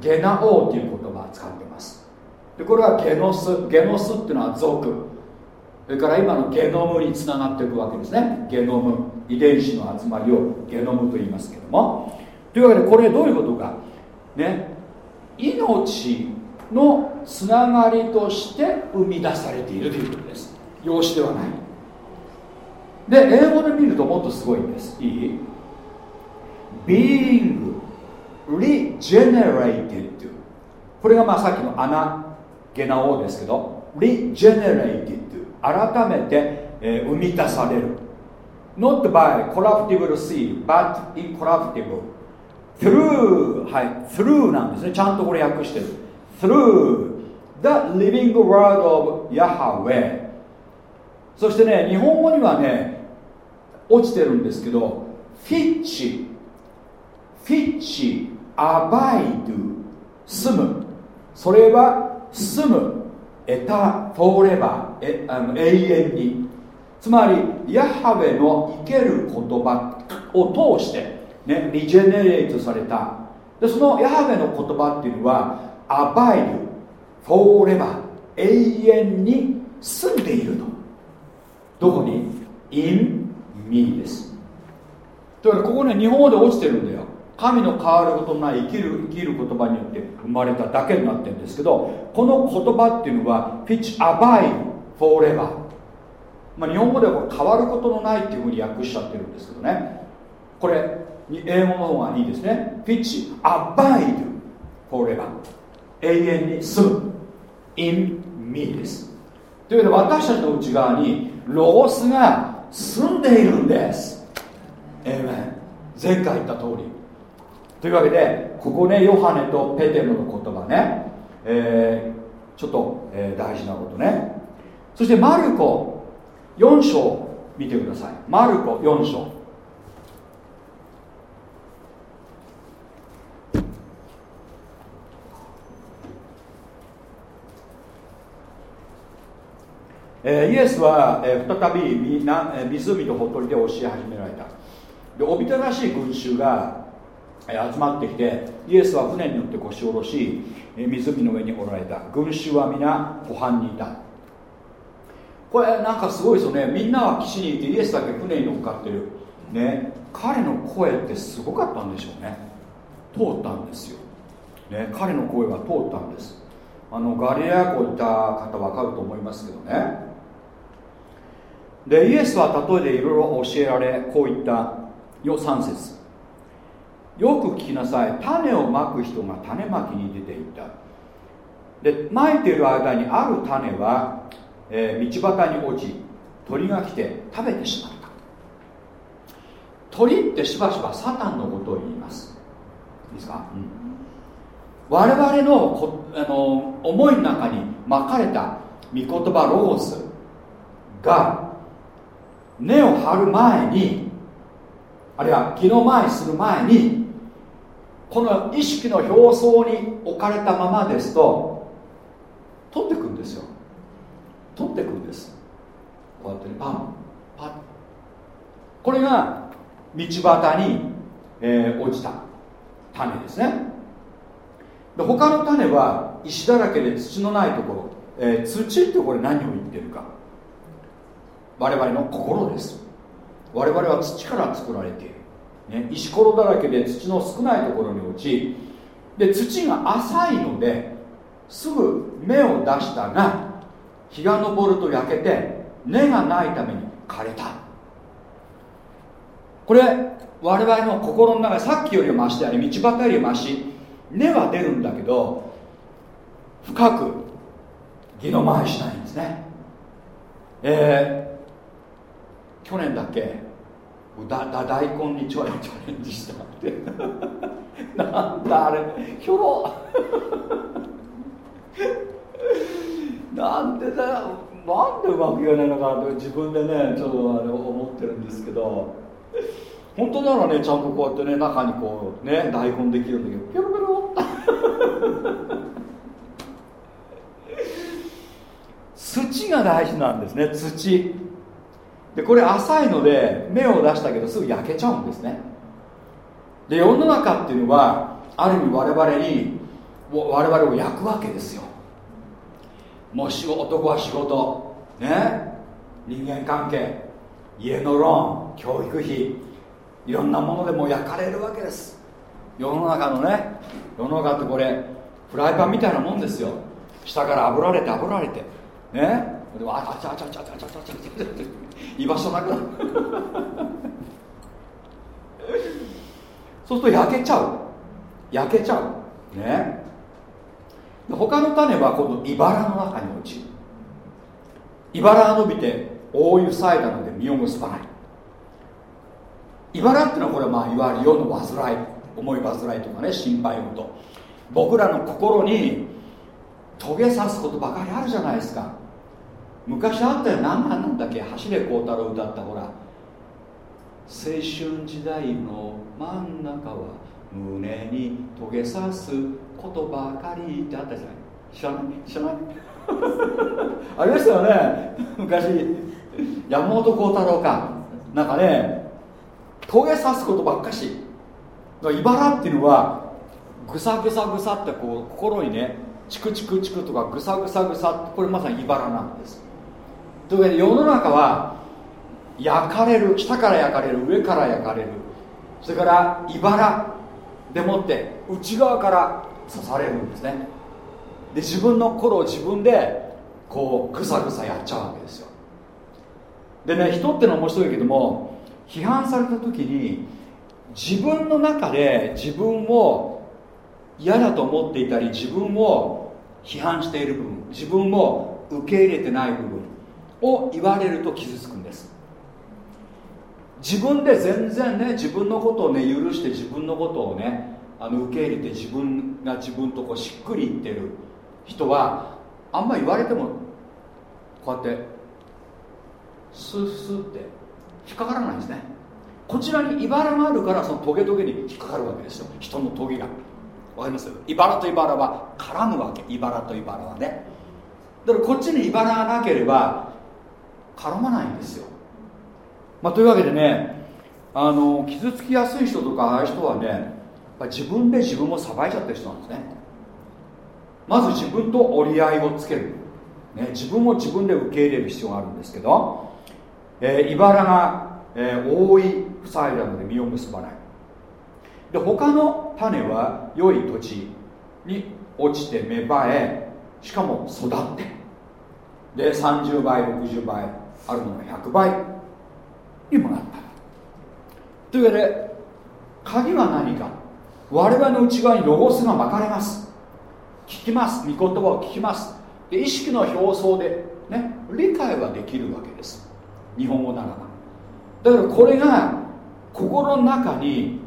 ゲナオーという言葉を使ってます。でこれはゲノス。ゲノスっていうのは族それから今のゲノムにつながっていくわけですね。ゲノム。遺伝子の集まりをゲノムと言いますけども。というわけでこれどういうことか。ね。命のつながりとして生み出されているということです。養子ではない。で英語で見るともっとすごいんです。いい？Being regenerated これがまあさっきの穴ゲナオですけど regenerated 改めて、えー、生み出される not by corruptible seed but incorruptible through はい through なんですねちゃんとこれ訳してる through the living word of Yahweh そしてね日本語にはね落ちてるんですけどフィッチフィッチアバイドゥ住むそれは住むエタフォーレバー。えあの永遠に。つまりヤハウェの生ける言葉を通して、ね、リジェネレートされた。でそのヤハウェの言葉っていうのはアバイルフォーレバー。永遠に住んでいると。どこに ?in me です。だからここね日本語で落ちてるんだよ。神の変わることのない生きる生きる言葉によって生まれただけになってるんですけどこの言葉っていうのは pitch abide forever まあ、日本語では変わることのないっていうふうに訳しちゃってるんですけどね。これ英語の方がいいですね。pitch abide forever 永遠に住む。in me です。というわけで私たちの内側にロゴスが住んでいるんです。え前回言った通り。というわけでここねヨハネとペテロの言葉ね、えー、ちょっと、えー、大事なことね。そしてマルコ4章見てください。マルコ4章。えー、イエスは、えー、再び湖とほとりで教え始められた。でおびただしい群衆が集まってきてイエスは船に乗って腰を下ろし湖の上におられた。群衆は皆湖畔にいた。これなんかすごいですよね。みんなは岸にいてイエスだけ船に乗っかってる。ね。彼の声ってすごかったんでしょうね。通ったんですよ、ね、彼の声が通ったんです。あのガリア湖行った方分かると思いますけどね。でイエスは例えでいろいろ教えられこういったよ3節。よく聞きなさい。種をまく人が種まきに出ていった。でまいている間にある種は、えー、道端に落ち鳥が来て食べてしまった。鳥ってしばしばサタンのことを言います。いいですか、うん、我々のこあの思いの中に巻かれた御言葉ロゴスが根を張る前にあるいは気の前にする前にこの意識の表層に置かれたままですと取ってくんですよ。取ってくんです。こうやってねパンパンこれが道端に、えー、落ちた種ですね。で他の種は石だらけで土のないところ、えー、土ってこれ何を言ってるか。我々の心です。我々は土から作られている、ね、石ころだらけで土の少ないところに落ちで土が浅いのですぐ芽を出したが日が昇ると焼けて根がないために枯れた。これ我々の心の中さっきよりはましであり道端よりはまし根は出るんだけど深く義の前しないんですね。えー、去年だっけだだ大根にチャレンジしたって。なんだあれ。ひょろ。なんでだなんでうまく言えないのかと自分でねちょっとあの思ってるんですけど。本当ならねちゃんとこうやってね中にこうね大根できるんだけどピロピョロ土が大事なんですね土。でこれ浅いので芽を出したけどすぐ焼けちゃうんですね。で世の中っていうのはある意味我々に我々を焼くわけですよ。もし男は仕事。ね。人間関係。家のローン教育費。いろんなものでも焼かれるわけです。世の中のね世の中ってこれフライパンみたいなもんですよ。下から炙られて炙られて。ね。でもあちゃあちゃあちゃあちゃあちゃあちゃあちゃ 居場所なくなる。そうすると焼けちゃう。焼けちゃう。ね。他の種は今度茨の中に落ちる。茨が伸びて大湯塞いだので実を結ばない。茨っていうのはこれはまあいわゆる世の煩い重い煩いとかね心配事。僕らの心に遂げさすことばかりあるじゃないですか。昔あったよ。何なんだっけ走れ孝太郎歌った。ほら。青春時代の真ん中は胸に遂げさすことばかりってあったじゃない。知らない？知らない？ありましたよね。昔。山本幸太郎か。なんかね遂げさすことばっかし。茨っていうのはぐさぐさぐさってこう心にねチクチクチクとかぐさぐさぐさってこれまさに茨なんです。というわけで世の中は焼かれる下から焼かれる上から焼かれる。それから茨でもって内側から刺されるんですね。で自分の心を自分でこうぐさぐさやっちゃうわけですよ。でね人ってのは面白いけども批判された時に自分の中で自分を嫌だと思っていたり自分を批判している部分自分を受け入れてない部分を言われると傷つくんです。自分で全然ね自分のことをね許して自分のことをねあの受け入れて自分が自分とこうしっくりいってる人はあんま言われてもこうやってスースーって引っかからないんですね。こちらに茨があるからそのトゲトゲに引っかかるわけですよ。人のトゲが。わかります？茨と茨は絡むわけ。茨と茨はね。だからこっちに茨がなければ絡まないんですよ、まあ、というわけでねあの傷つきやすい人とかああいう人はね自分で自分をさばいちゃってる人なんですね。まず自分と折り合いをつける、ね、自分を自分で受け入れる必要があるんですけど、えー、茨が、えー、覆い塞いだので実を結ばない。で他の種は良い土地に落ちて芽生えしかも育って。で30倍60倍。あるのが100倍。にもなった。というわけで鍵は何か。我々の内側にロゴスが巻かれます。聞きます。御言葉を聞きます。で意識の表層でね理解はできるわけです。日本語ならば。だからこれが心の中に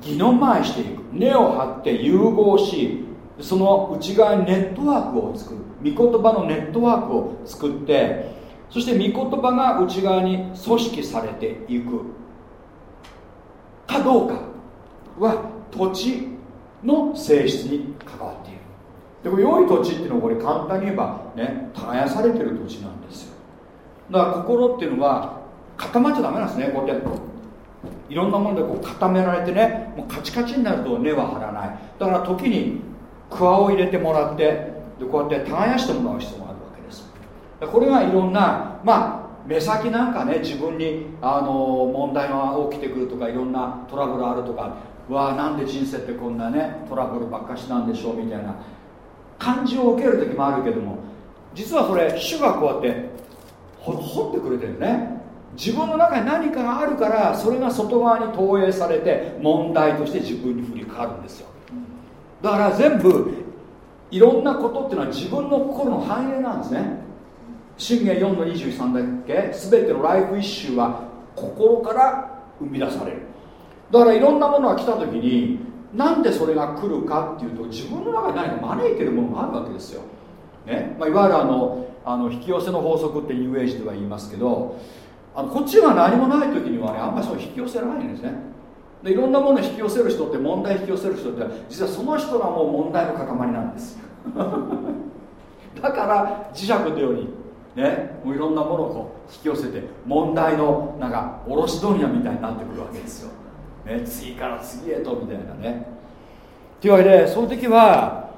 義の前していく。根を張って融合しその内側にネットワークを作る。御言葉のネットワークを作ってそして御言葉が内側に組織されていく。かどうかは土地の性質に関わっている。でこれ良い土地っていうのはこれ簡単に言えばね耕されてる土地なんですよ。だから心っていうのは固まっちゃダメなんですねこうやって。いろんなものでこう固められてねもうカチカチになると根は張らない。だから時にクワを入れてもらってでこうやって耕してもらう必要これがいろんなまあ目先なんかね自分にあの問題が起きてくるとかいろんなトラブルあるとかわあなんで人生ってこんなねトラブルばっかしなんでしょうみたいな感じを受ける時もあるけども実はそれ主がこうやって掘ってくれてるね。自分の中に何かがあるからそれが外側に投影されて問題として自分に降りかかるんですよ。だから全部いろんなことっていうのは自分の心の反映なんですね。信玄4の23だっけ全てのライフイッシュは心から生み出される。だからいろんなものが来た時になんでそれが来るかっていうと自分の中に何か招いてるものがあるわけですよ、ね。まあ、いわゆるあのあの引き寄せの法則ってニューエイジでは言いますけどあのこっちが何もない時にはねあんまりそう引き寄せられないんですね。でいろんなものを引き寄せる人って問題引き寄せる人って実はその人がもう問題の塊なんです。だから磁石のようにねもういろんなものをこう引き寄せて問題のなんか卸問屋みたいになってくるわけですよ、ね、次から次へとみたいなね。というわけでその時は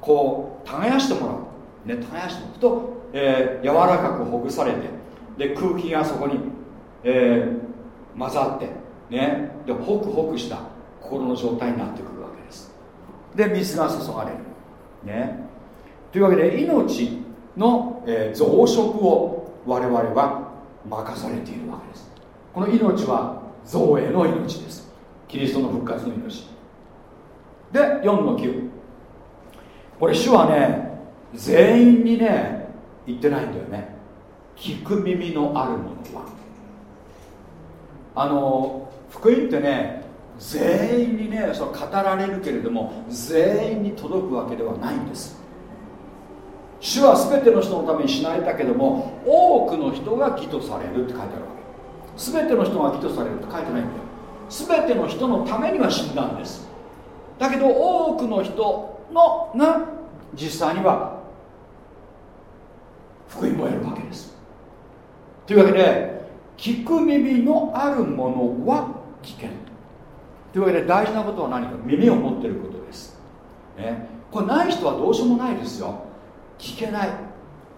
こう耕してもらう、ね、耕してもらう。と、えー、柔らかくほぐされてで空気がそこに、えー、混ざってねでホクホクした心の状態になってくるわけです。で水が注がれる。ね。というわけで命の、え、増殖を我々は任されているわけです。この命は造営の命です。キリストの復活の命。で4の9これ主はね全員にね言ってないんだよね。聞く耳のあるものは。あの福音ってね全員にねそ語られるけれども全員に届くわけではないんです。主は全ての人のために死なれたけども多くの人が義とされるって書いてあるわけ。全ての人が義とされるって書いてないんだよ。全ての人のためには死んだんです。だけど多くの人のが実際には福音もやるわけです。というわけで聞く耳のあるものは聞けというわけで大事なことは何か耳を持ってることです、ね、これない人はどうしようもないですよ。聞けない。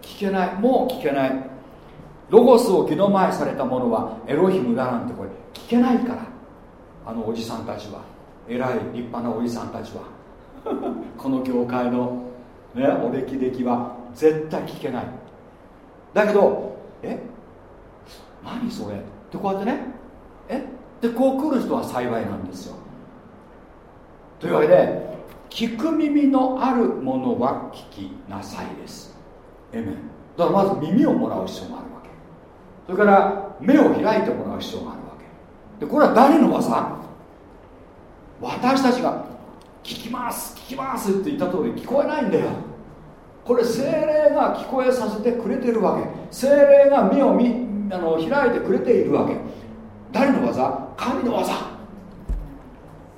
聞けない。もう聞けない。ロゴスを義の前されたものはエロヒムだなんてこれ聞けないから。あのおじさんたちは。偉い立派なおじさんたちは。この教会の、ね、お歴々は絶対聞けない。だけどえ？何それ？ってこうやってね。え？でこう来る人は幸いなんですよ。というわけで聞く耳のあるものは聞きなさいです。えめだからまず耳をもらう必要があるわけ。それから目を開いてもらう必要があるわけ。でこれは誰の技？私たちが聞きます聞きますって言った通り聞こえないんだよ。これ精霊が聞こえさせてくれてるわけ。精霊が目を見あの開いてくれているわけ。誰の技？神の技。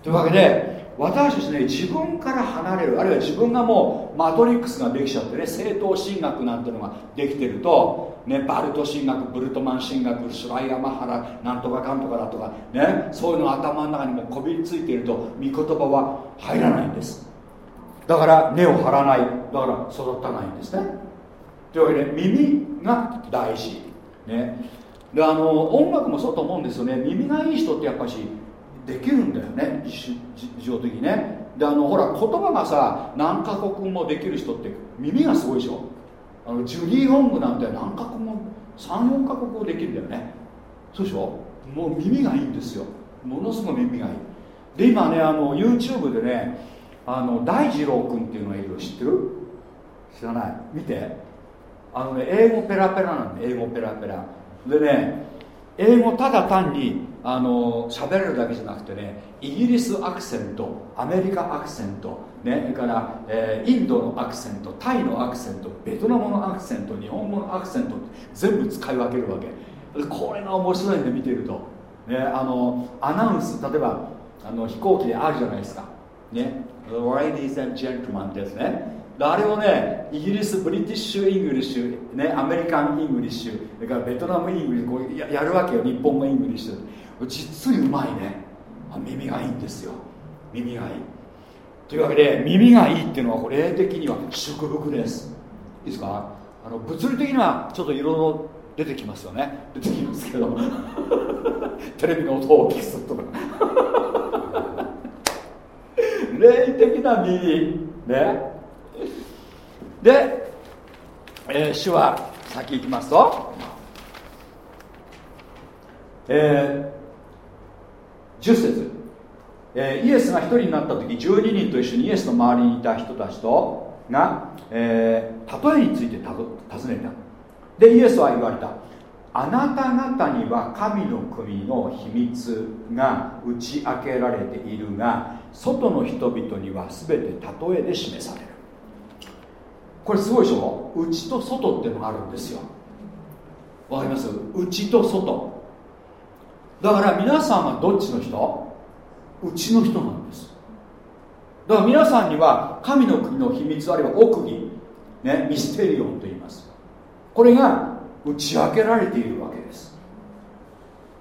というわけで私たちね自分から離れるあるいは自分がもうマトリックスができちゃってね正統神学なんてのができてると、ね、バルト神学ブルトマン神学シュライヤマハラなんとかかんとかだとかねそういうの頭の中にもこびりついていると御言葉は入らないんです。だから根を張らない。だから育たないんですね。というわけで耳が大事。ね。であの音楽もそうと思うんですよね。耳がいい人ってやっぱしできるんだよね事情的にね。であのほら言葉がさ何カ国もできる人って耳がすごいでしょ。あのジュリー・ホングなんて何カ国も34カ国語できるんだよね。そうでしょ。もう耳がいいんですよ。ものすごい耳がいい。で今ねあの YouTube でねあの大二郎君っていうのがいる知ってる？知らない？見て。あのね英語ペラペラなんで英語ペラペラ。でね英語ただ単にあの喋るだけじゃなくてねイギリスアクセントアメリカアクセントねそれから、えー、インドのアクセントタイのアクセントベトナムのアクセント日本語のアクセント全部使い分けるわけ。これが面白いんで見てると、ね、あのアナウンス例えばあの飛行機であるじゃないですか。ね。Ladies and gentlemen ですね。あれをねイギリス British English、ね、 American English それからベトナム English こうややるわけよ。日本語 English。実にうまいね。耳がいいんですよ。耳がいい。というわけで耳がいいっていうのはこれ霊的には祝福です。いいですか？あの物理的にはちょっといろいろ出てきますよね。出てきますけど。テレビの音を大きくすると。か 霊的な耳。ね。で、えー、主は先行きますと、えー、10節、えー、イエスが1人になった時12人と一緒にイエスの周りにいた人たちとが、えー、例えについて尋ねた。でイエスは言われた。あなた方には神の国の秘密が打ち明けられているが外の人々には全て例えで示される。これすごいでしょ？内と外ってのがあるんですよ。わかります？内と外。だから皆さんはどっちの人？内の人なんです。だから皆さんには神の国の秘密あるいは奥義、ね、ミステリオンと言います。これが打ち分けられているわけです。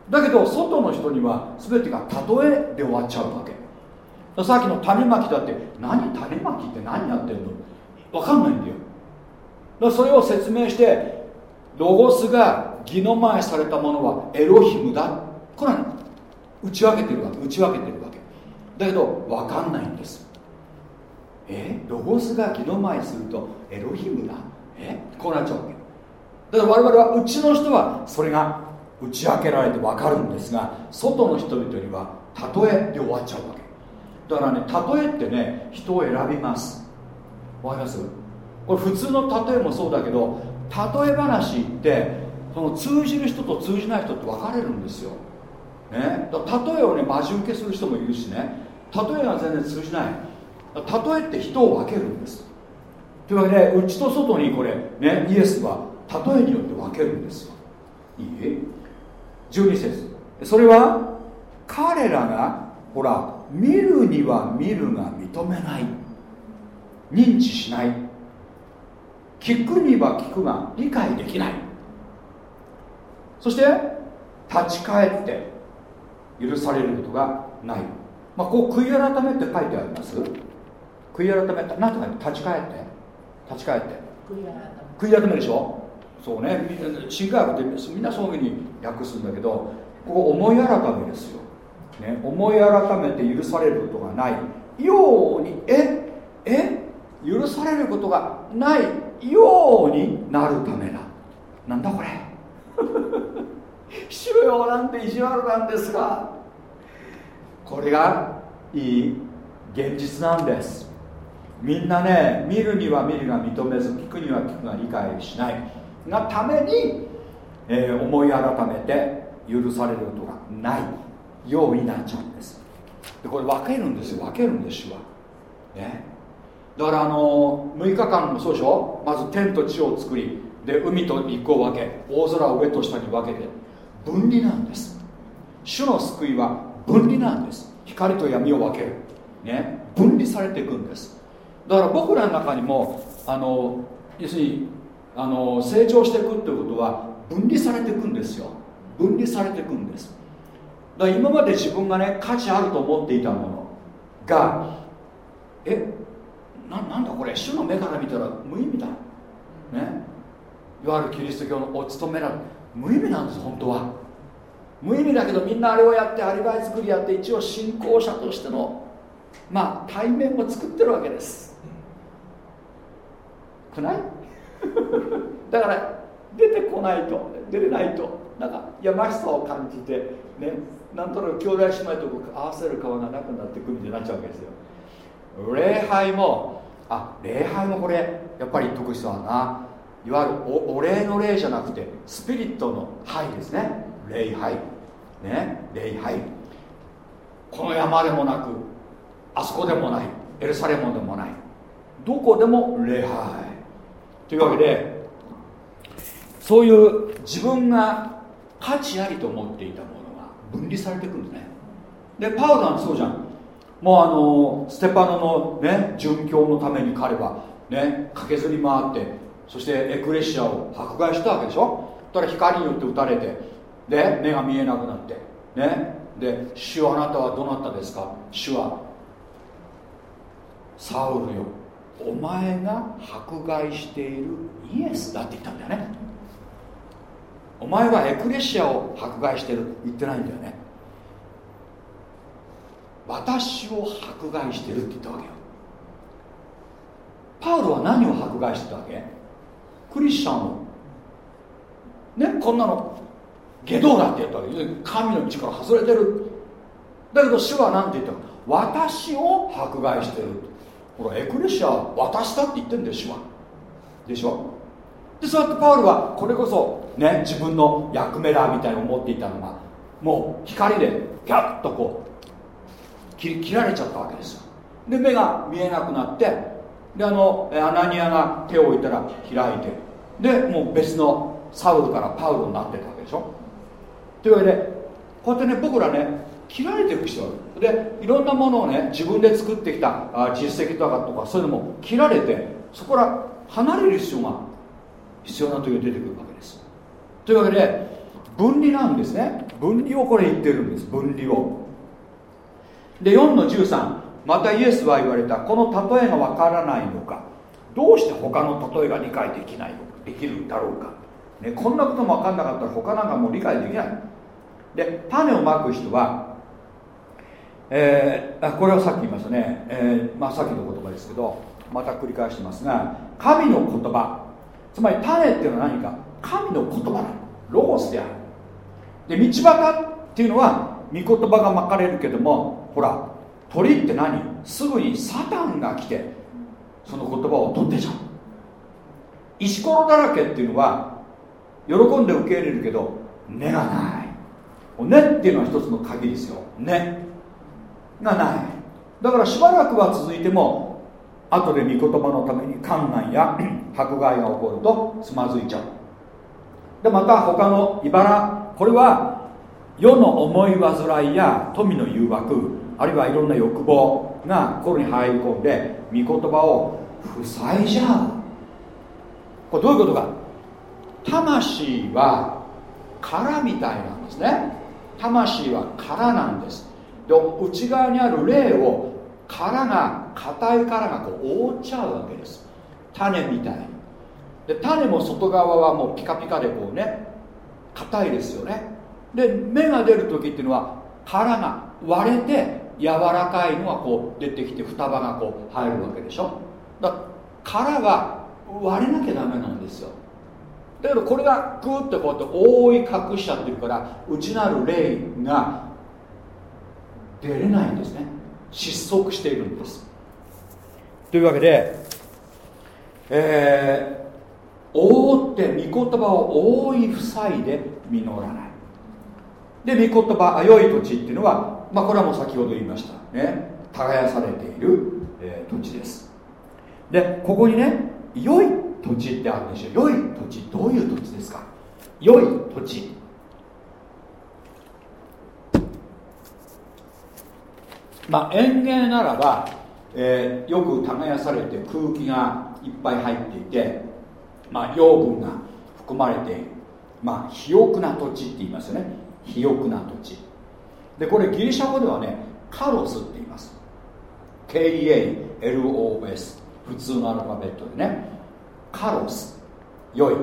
だけど外の人には全てが例えで終わっちゃうわけ。さっきの種まきだって何種まきって何やってんの？分かんないんだよ。だからそれを説明してロゴスが義の前されたものはエロヒムだこれは打ち分けてるわけ打ち分けてるわけ。だけど分かんないんです。え？ロゴスが義の前するとエロヒムだ？え？こうなっちゃうわけ。だから我々はうちの人はそれが打ち明けられて分かるんですが外の人々には例えで終わっちゃうわけ。だからね例えってね人を選びます。わかります？これ普通の例えもそうだけど例え話ってその通じる人と通じない人って分かれるんですよ、ね、だ例えをねマジ受けする人もいるしね。例えが全然通じない。例えって人を分けるんです。というわけで内と外にこれ、ね、イエスは例えによって分けるんです。よい？い12節。それは彼らがほら見るには見るが認めない。認知しない。聞くには聞くが理解できない。そして立ち返って許されることがない、まあ、こう悔い改めって書いてあります？悔い改め何て書いて立ち返って。立ち返って。悔い改め。でしょ？そうね。新科学ってみんなそういうふうに訳すんだけどここ思い改めですよ、ね、思い改めて許されることがない。ようにえ？え？許されることがないようになるためだ。なんだこれ？主よなんて意地悪なんですがこれがいい現実なんです。みんなね見るには見るが認めず聞くには聞くが理解しない。がために、えー、思い改めて許されることがない。ようになっちゃうんです。でこれ分けるんですよ。分けるんです主はね。だからあの6日間もそうでしょ。まず天と地を作りで海と陸を分け大空を上と下に分けて分離なんです。主の救いは分離なんです。光と闇を分ける、ね、分離されていくんです。だから僕らの中にもあの要するにあの成長していくってことは分離されていくんですよ。分離されていくんです。だから今まで自分がね価値あると思っていたものがえななんだこれ？主の目から見たら無意味だ。ね。いわゆるキリスト教のお務めら無意味なんです本当は。無意味だけどみんなあれをやってアリバイ作りやって一応信仰者としてのまあ対面を作ってるわけです。くない？だから出てこないと出れないと。なんかやましさを感じてねなんとなく兄弟姉妹と合わせる顔がなくなってくるみたいになっちゃうわけですよ。礼拝もあ礼拝もこれやっぱり特殊だな。いわゆるお礼の礼じゃなくてスピリットの拝ですね。礼拝。ね。礼拝。この山でもなくあそこでもない。エルサレムでもない。どこでも礼拝。というわけでそういう自分が価値ありと思っていたものが分離されていくんですね。でパウロはそうじゃん。もうあのステパノのね殉教のために彼はね駆けずり回ってそしてエクレシアを迫害したわけでしょ？だから光によって撃たれてで目が見えなくなってね？で主はあなたはどなたですか？主はサウルよ。お前が迫害しているイエスだって言ったんだよね。お前はエクレシアを迫害してる。言ってないんだよね。私を迫害してるって言ったわけよ。パウロは何を迫害してたわけ？クリスチャンをねこんなの。下道だって言ったわけ。で神の道から外れてる。だけど主は何て言ったか私を迫害してる。ほらエクレシアは私だって言ってるんで主は。でしょ？でそうやってパウルはこれこそね自分の役目だみたいに思っていたのがもう光でギャッとこう切られちゃったわけですよ。で目が見えなくなってであのアナニアが手を置いたら開いてでもう別のサウルからパウロになってたわけでしょ？というわけでこうやってね僕らね切られていく人がいる。でいろんなものをね自分で作ってきた実績とかとかそういうのも切られてそこから離れる必要が必要な時が出てくるわけです。というわけで分離なんですね。分離をこれ言ってるんです。分離を。で4の13またイエスは言われたこの例えがわからないのか？どうして他の例えが理解できないできるだろうか、ね、こんなことも分かんなかったら他なんかもう理解できない。で種をまく人は、えー、あこれはさっき言いましたね、えーまあ、さっきの言葉ですけどまた繰り返してますが神の言葉。つまり種っていうのは何か？神の言葉だ。ロゴスである。で道端っていうのは御言葉がまかれるけどもほら鳥って何？すぐにサタンが来てその言葉を取ってちゃう石ころだらけっていうのは喜んで受け入れるけど根がない。根っていうのは一つの鍵ですよ。根がない。だからしばらくは続いても後で御言葉のために観難や迫害が起こるとつまずいちゃう。でまた他の茨これは世の思い煩いや富の誘惑あるいはいろんな欲望が心に入り込んで御言葉を塞いじゃう。これどういうことか？魂は殻みたいなんですね。魂は殻なんです。で内側にある霊を殻が硬い殻がこう覆っちゃうわけです。種みたいに。で種も外側はもうピカピカでこうね硬いですよね。で芽が出る時っていうのは殻が割れて柔らかいのがこう出てきて双葉がこう入るわけでしょ。だから殻が割れなきゃダメなんですよ。だけどこれがグーッとこうやって覆い隠しちゃってるから内なる霊が出れないんですね。失速しているんです。というわけでえー、覆って御言葉を覆い塞いで実らない。で御言葉良い土地っていうのは、まあ、これはもう先ほど言いました。ね。耕されている、えー、土地です。でここにね良い土地ってあるでしょ。良い土地どういう土地ですか？良い土地。まあ園芸ならば、えー、よく耕されて空気がいっぱい入っていて、まあ、養分が含まれている。まあ肥沃な土地って言いますよね。肥沃な土地。でこれギリシャ語ではねカロスって言います。KALOS 普通のアルファベットでね。カロス。良い。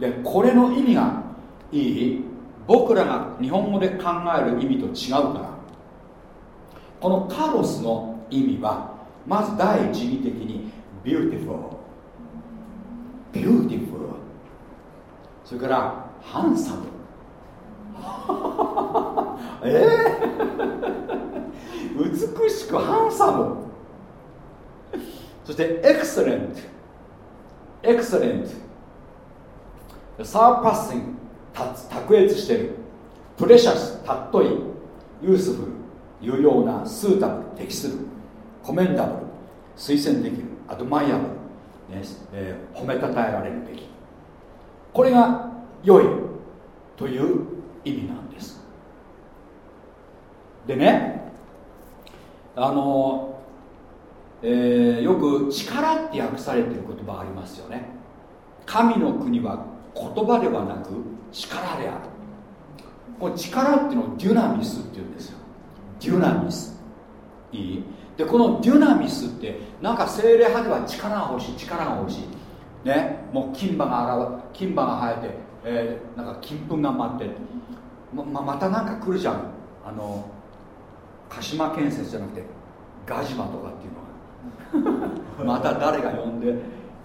でこれの意味がいい。僕らが日本語で考える意味と違うから。このカロスの意味はまず第一義的に beautiful beautiful それからハンサムえー、美しくハンサム。そしてエクセレントエクセレントサーパッシン卓越してる。プレシャス尊い。ユースフル。有用なスータブル適する。コメンダブル推薦できる。アドマイアブル、ねえー、褒めたたえられるべき。これが良いという意味なんです。でねあの、えー、よく力って訳されてる言葉ありますよね。神の国は言葉ではなく力である。これ力っていうのをデュナミスっていうんですよ。デュナミス。いい？でこのデュナミスってなんか精霊派では力が欲しい力が欲しい。ね？もう金馬が現金馬が生えて、えー、なんか金粉が待ってままたなんか来るじゃん。あの鹿島建設じゃなくてガジマとかっていうのが また誰が呼んで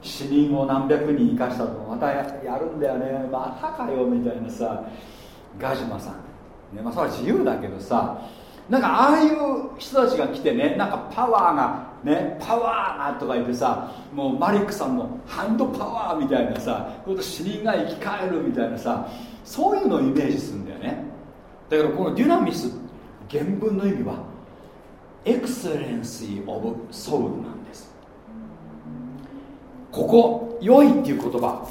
死人を何百人生かしたとまたやるんだよね。またかよみたいなさガジマさん、ねまあ、それは自由だけどさなんかああいう人たちが来てねなんかパワーがねパワーとか言ってさもうマリックさんのハンドパワーみたいなさこの死人が生き返るみたいなさそういうのをイメージするんだよね。だからこのデュナミス原文の意味はエクセレンシー・オブ・ソウルなんです。ここ「良い」っていう言葉。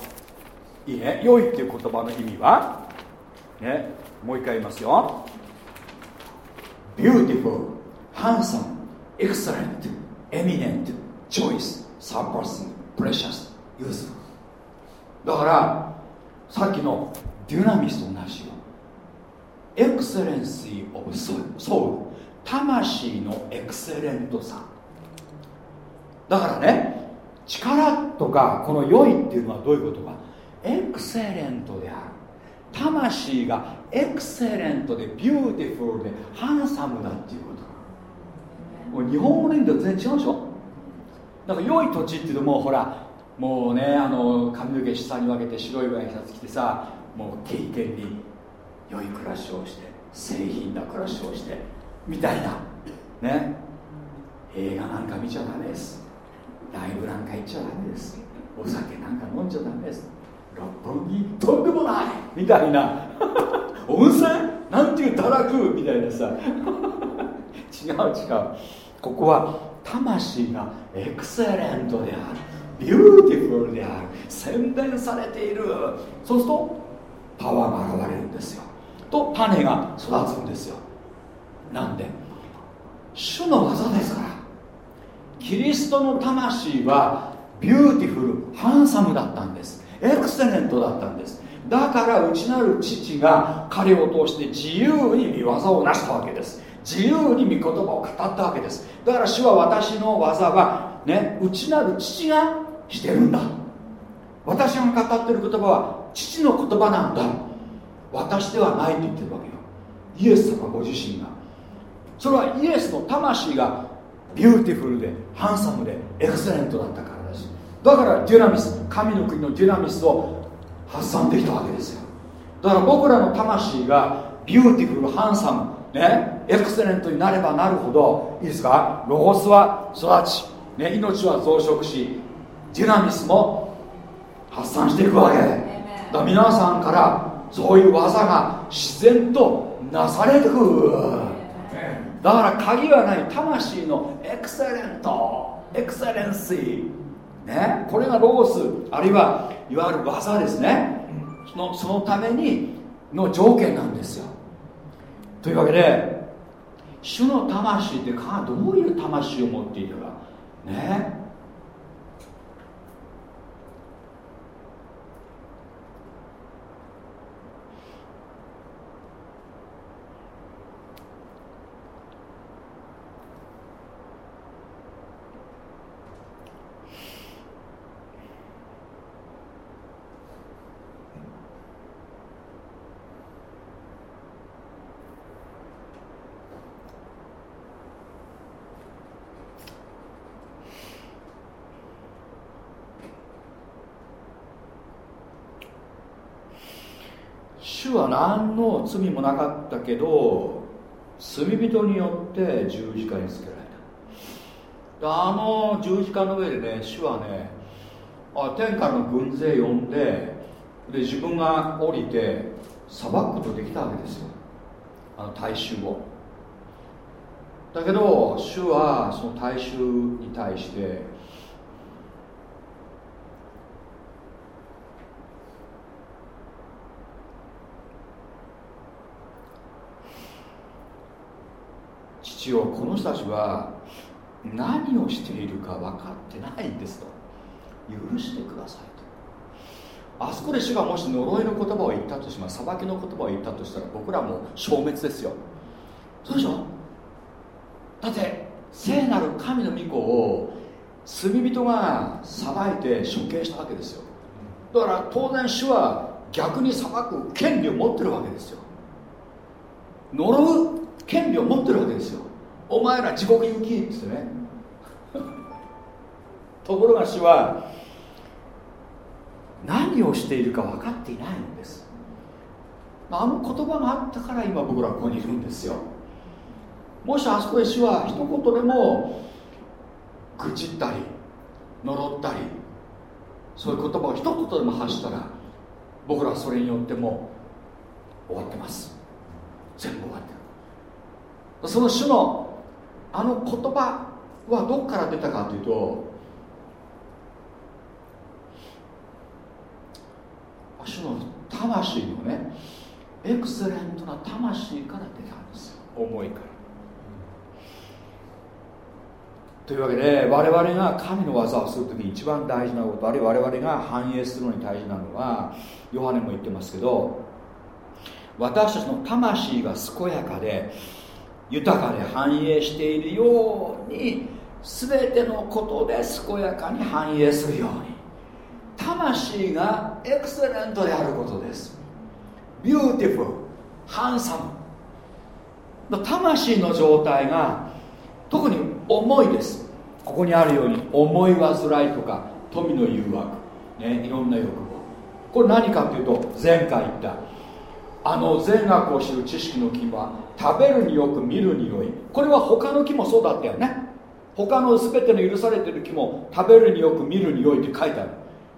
いいね「良い」っていう言葉の意味はねもう一回言いますよ。beautiful, handsome, excellent, eminent, choice, surpassing, precious, useful だからさっきのデュナミスと同じよ。エクセレンシー・オブ・ソウル魂のエクセレントさ。だからね力とかこの良いっていうのはどういうことか。エクセレントである。魂がエクセレントでビューティフルでハンサムだっていうこと。もう日本語の意味と全然違うでしょ？なんか良い土地っていうともうほらもうねあの髪の毛七三に分けて白いワイシャツ着てさもう敬虔に良い暮らしをして清貧な暮らしをしてみたいなね。映画なんか見ちゃダメです。ライブなんか行っちゃダメです。お酒なんか飲んじゃダメです。六本木とんでもない！みたいな。温泉？なんていう堕落？みたいなさ。違う違う。ここは魂がエクセレントである。ビューティフルである。洗練されている。そうするとパワーが現れるんですよ。と種が育つんですよ。なんで？主の業ですから。キリストの魂はビューティフルハンサムだったんです。エクセレントだったんです。だから内なる父が彼を通して自由に御業を成したわけです。自由に御言葉を語ったわけです。だから主は私の業はね内なる父がしてるんだ。私が語ってる言葉は父の言葉なんだ。私ではないと言ってるわけよ。イエス様ご自身が。それはイエスの魂がビューティフルでハンサムでエクセレントだったからです。だから δύναμις 神の国の δύναμις を発散できたわけですよ。だから僕らの魂がビューティフルハンサムねエクセレントになればなるほどいいですか？ロゴスは育ち、ね、命は増殖しデュナミスも発散していくわけ。だから皆さんからそういう技が自然となされる。だから鍵はない魂のエクセレントエクセレンシー。ね、これがロゴスあるいはいわゆる技ですね。そのそのためにの条件なんですよ。というわけで主の魂ってかどういう魂を持っているか。ね？主は何の罪もなかったけど罪人によって十字架につけられた。あの十字架の上でね主はねあ天下の軍勢呼んでで自分が降りて裁くことできたわけですよ。あの大衆を。だけど主はその大衆に対して父をこの人たちは何をしているか分かってないんですと。許してくださいと。あそこで主がもし呪いの言葉を言ったとします。裁きの言葉を言ったとしたら僕らも消滅ですよ。そうでしょ？だって聖なる神の御子を罪人が裁いて処刑したわけですよ。だから当然主は逆に裁く権利を持ってるわけですよ。呪う権利を持ってるわけですよ。お前ら地獄行きってってね。ところが主は何をしているか分かっていないんです。あの言葉があったから今僕らここにいるんですよ。もしあそこで主は一言でも愚痴ったり呪ったりそういう言葉を一言でも発したら僕らはそれによっても終わってます。全部終わってる。その主のあの言葉はどこから出たかというと主の魂のねエクセレントな魂から出たんですよ。思いから。というわけで我々が神の技をするときに一番大事なことあるいは我々が反映するのに大事なのはヨハネも言ってますけど私たちの魂が健やかで豊かで繁栄しているように全てのことで健やかに繁栄するように。魂がエクセレントであることです。ビューティフルハンサム魂の状態が特に思いです。ここにあるように思い煩いとか富の誘惑、ね、いろんな欲望。これ何かっていうと前回言った。あの善悪を知る知識の木は食べるによく見るによい。これは他の木もそうだったよね。他の全ての許されてる木も食べるによく見るによいって書いてある。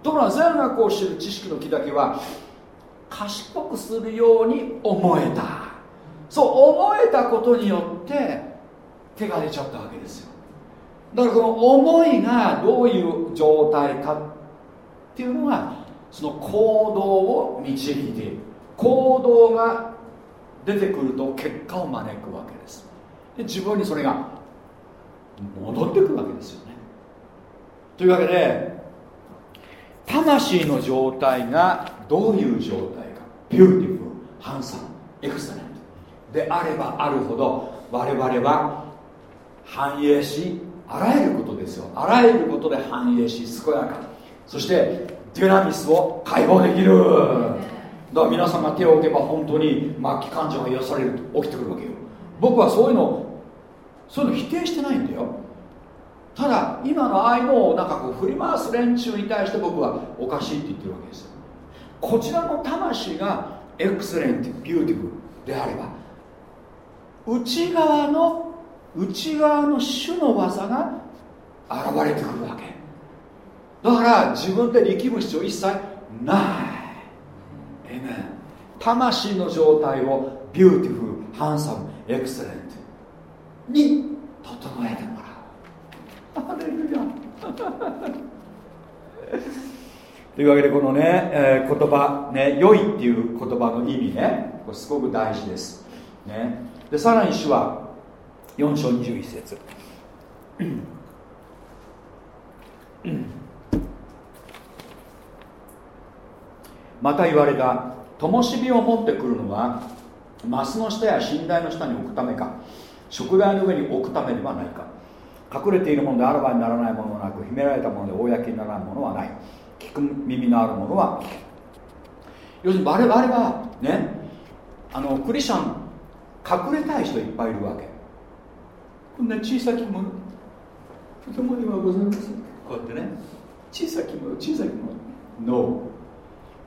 ところが善悪を知る知識の木だけは賢くするように思えた。そう思えたことによって手が出ちゃったわけですよ。だからこの思いがどういう状態かっていうのがその行動を導いている。行動が出てくると結果を招くわけです。で自分にそれが戻ってくるわけですよね。というわけで魂の状態がどういう状態か。ビューティフルハンサムエクセレントであればあるほど我々は繁栄しあらゆることですよ。あらゆることで繁栄し健やか。そしてデュナミスを解放できる。だから皆さんが手を置けば本当に末期患者が癒されると起きてくるわけよ。僕はそういうのそういうの否定してないんだよ。ただ今のああいうのをなんかこう振り回す連中に対して僕はおかしいって言ってるわけです。よこちらの魂がエクセレントビューティフルであれば内側の内側の主の業が現れてくるわけ。だから自分で力む必要一切ない。魂の状態をビューティフルハンサムエクセレントに整えてもらう。ハレルヤというわけでこのね、えー、言葉ね良いっていう言葉の意味ねこれすごく大事です。ね。でさらに主は4章21節また言われた灯火を持ってくるのはマスの下や寝台の下に置くためか食台の上に置くためではないか。隠れているものであらばにならないものはなく秘められたもので公にならないものはない。聞く耳のあるものは聞く要するに我々はねあのクリスチャン隠れたい人いっぱいいるわけ。こんな小さきものとてもにはございません。こうやってね。小さきもの小さきもの。No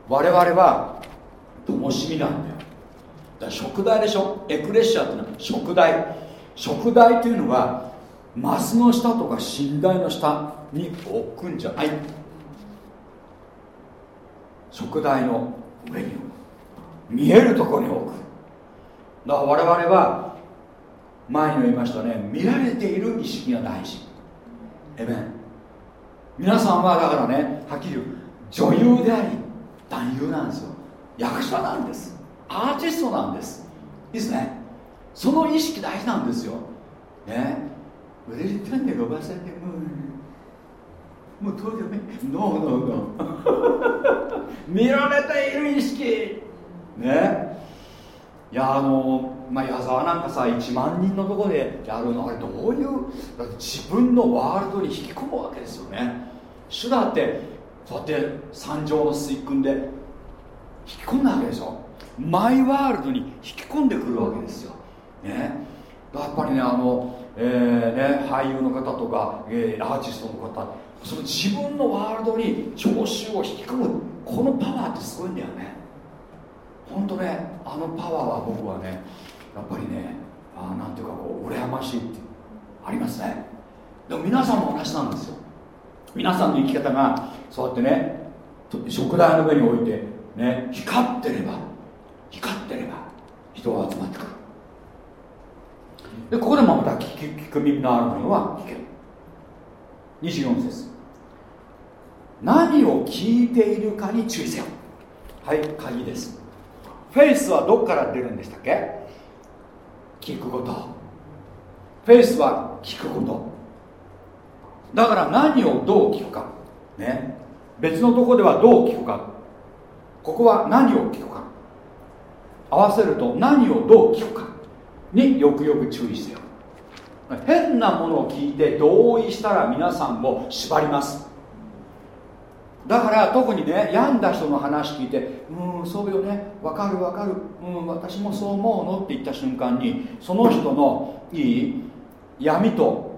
我々は灯火なんだよ。だから食材でしょ？エクレシアっていうのは食材。食材っていうのはマスの下とか寝台の下に置くんじゃない。食材の上に置く。見えるところに置く。だから我々は前にも言いましたね。見られている意識が大事。えめ皆さんはだからねはっきり言う。女優であり男優なんですよ。役者なんです。アーティストなんです。いいですね。その意識大事なんですよ。ね。腕に手で伸ばせてもうもうどうでもいい。ノーノーノー。見られている意識。ね。いやあのまあ矢沢なんかさ1万人のとこでやるのあれどういう自分のワールドに引き込むわけですよね。主だってそうやって山上の水訓で引き込んだわけでしょ。マイワールドに引き込んでくるわけですよ。ね。やっぱりねあの、えーね、俳優の方とか、えー、アーティストの方その自分のワールドに聴衆を引き込むこのパワーってすごいんだよね。本当ねあのパワーは僕はねやっぱりねあなんていうかこう羨ましいってありますね。でも皆さんも同じなんですよ。皆さんの生き方がそうやってね食台の上に置いてね光ってれば光ってれば人が集まってくる。でここでもまた聞く聞く耳のあるものは聞ける。24節何を聞いているかに注意せよ。はい鍵です。フェイスはどこから出るんでしたっけ？聞くこと。フェイスは聞くこと。だから何をどう聞くか。ね。別のとこではどう聞くか。ここは何を聞くか。合わせると何をどう聞くか。によくよく注意してよ。変なものを聞いて同意したら皆さんも縛ります。だから特にね病んだ人の話聞いてうんそうよね。わかるわかる。うん私もそう思うのって言った瞬間にその人のいい闇と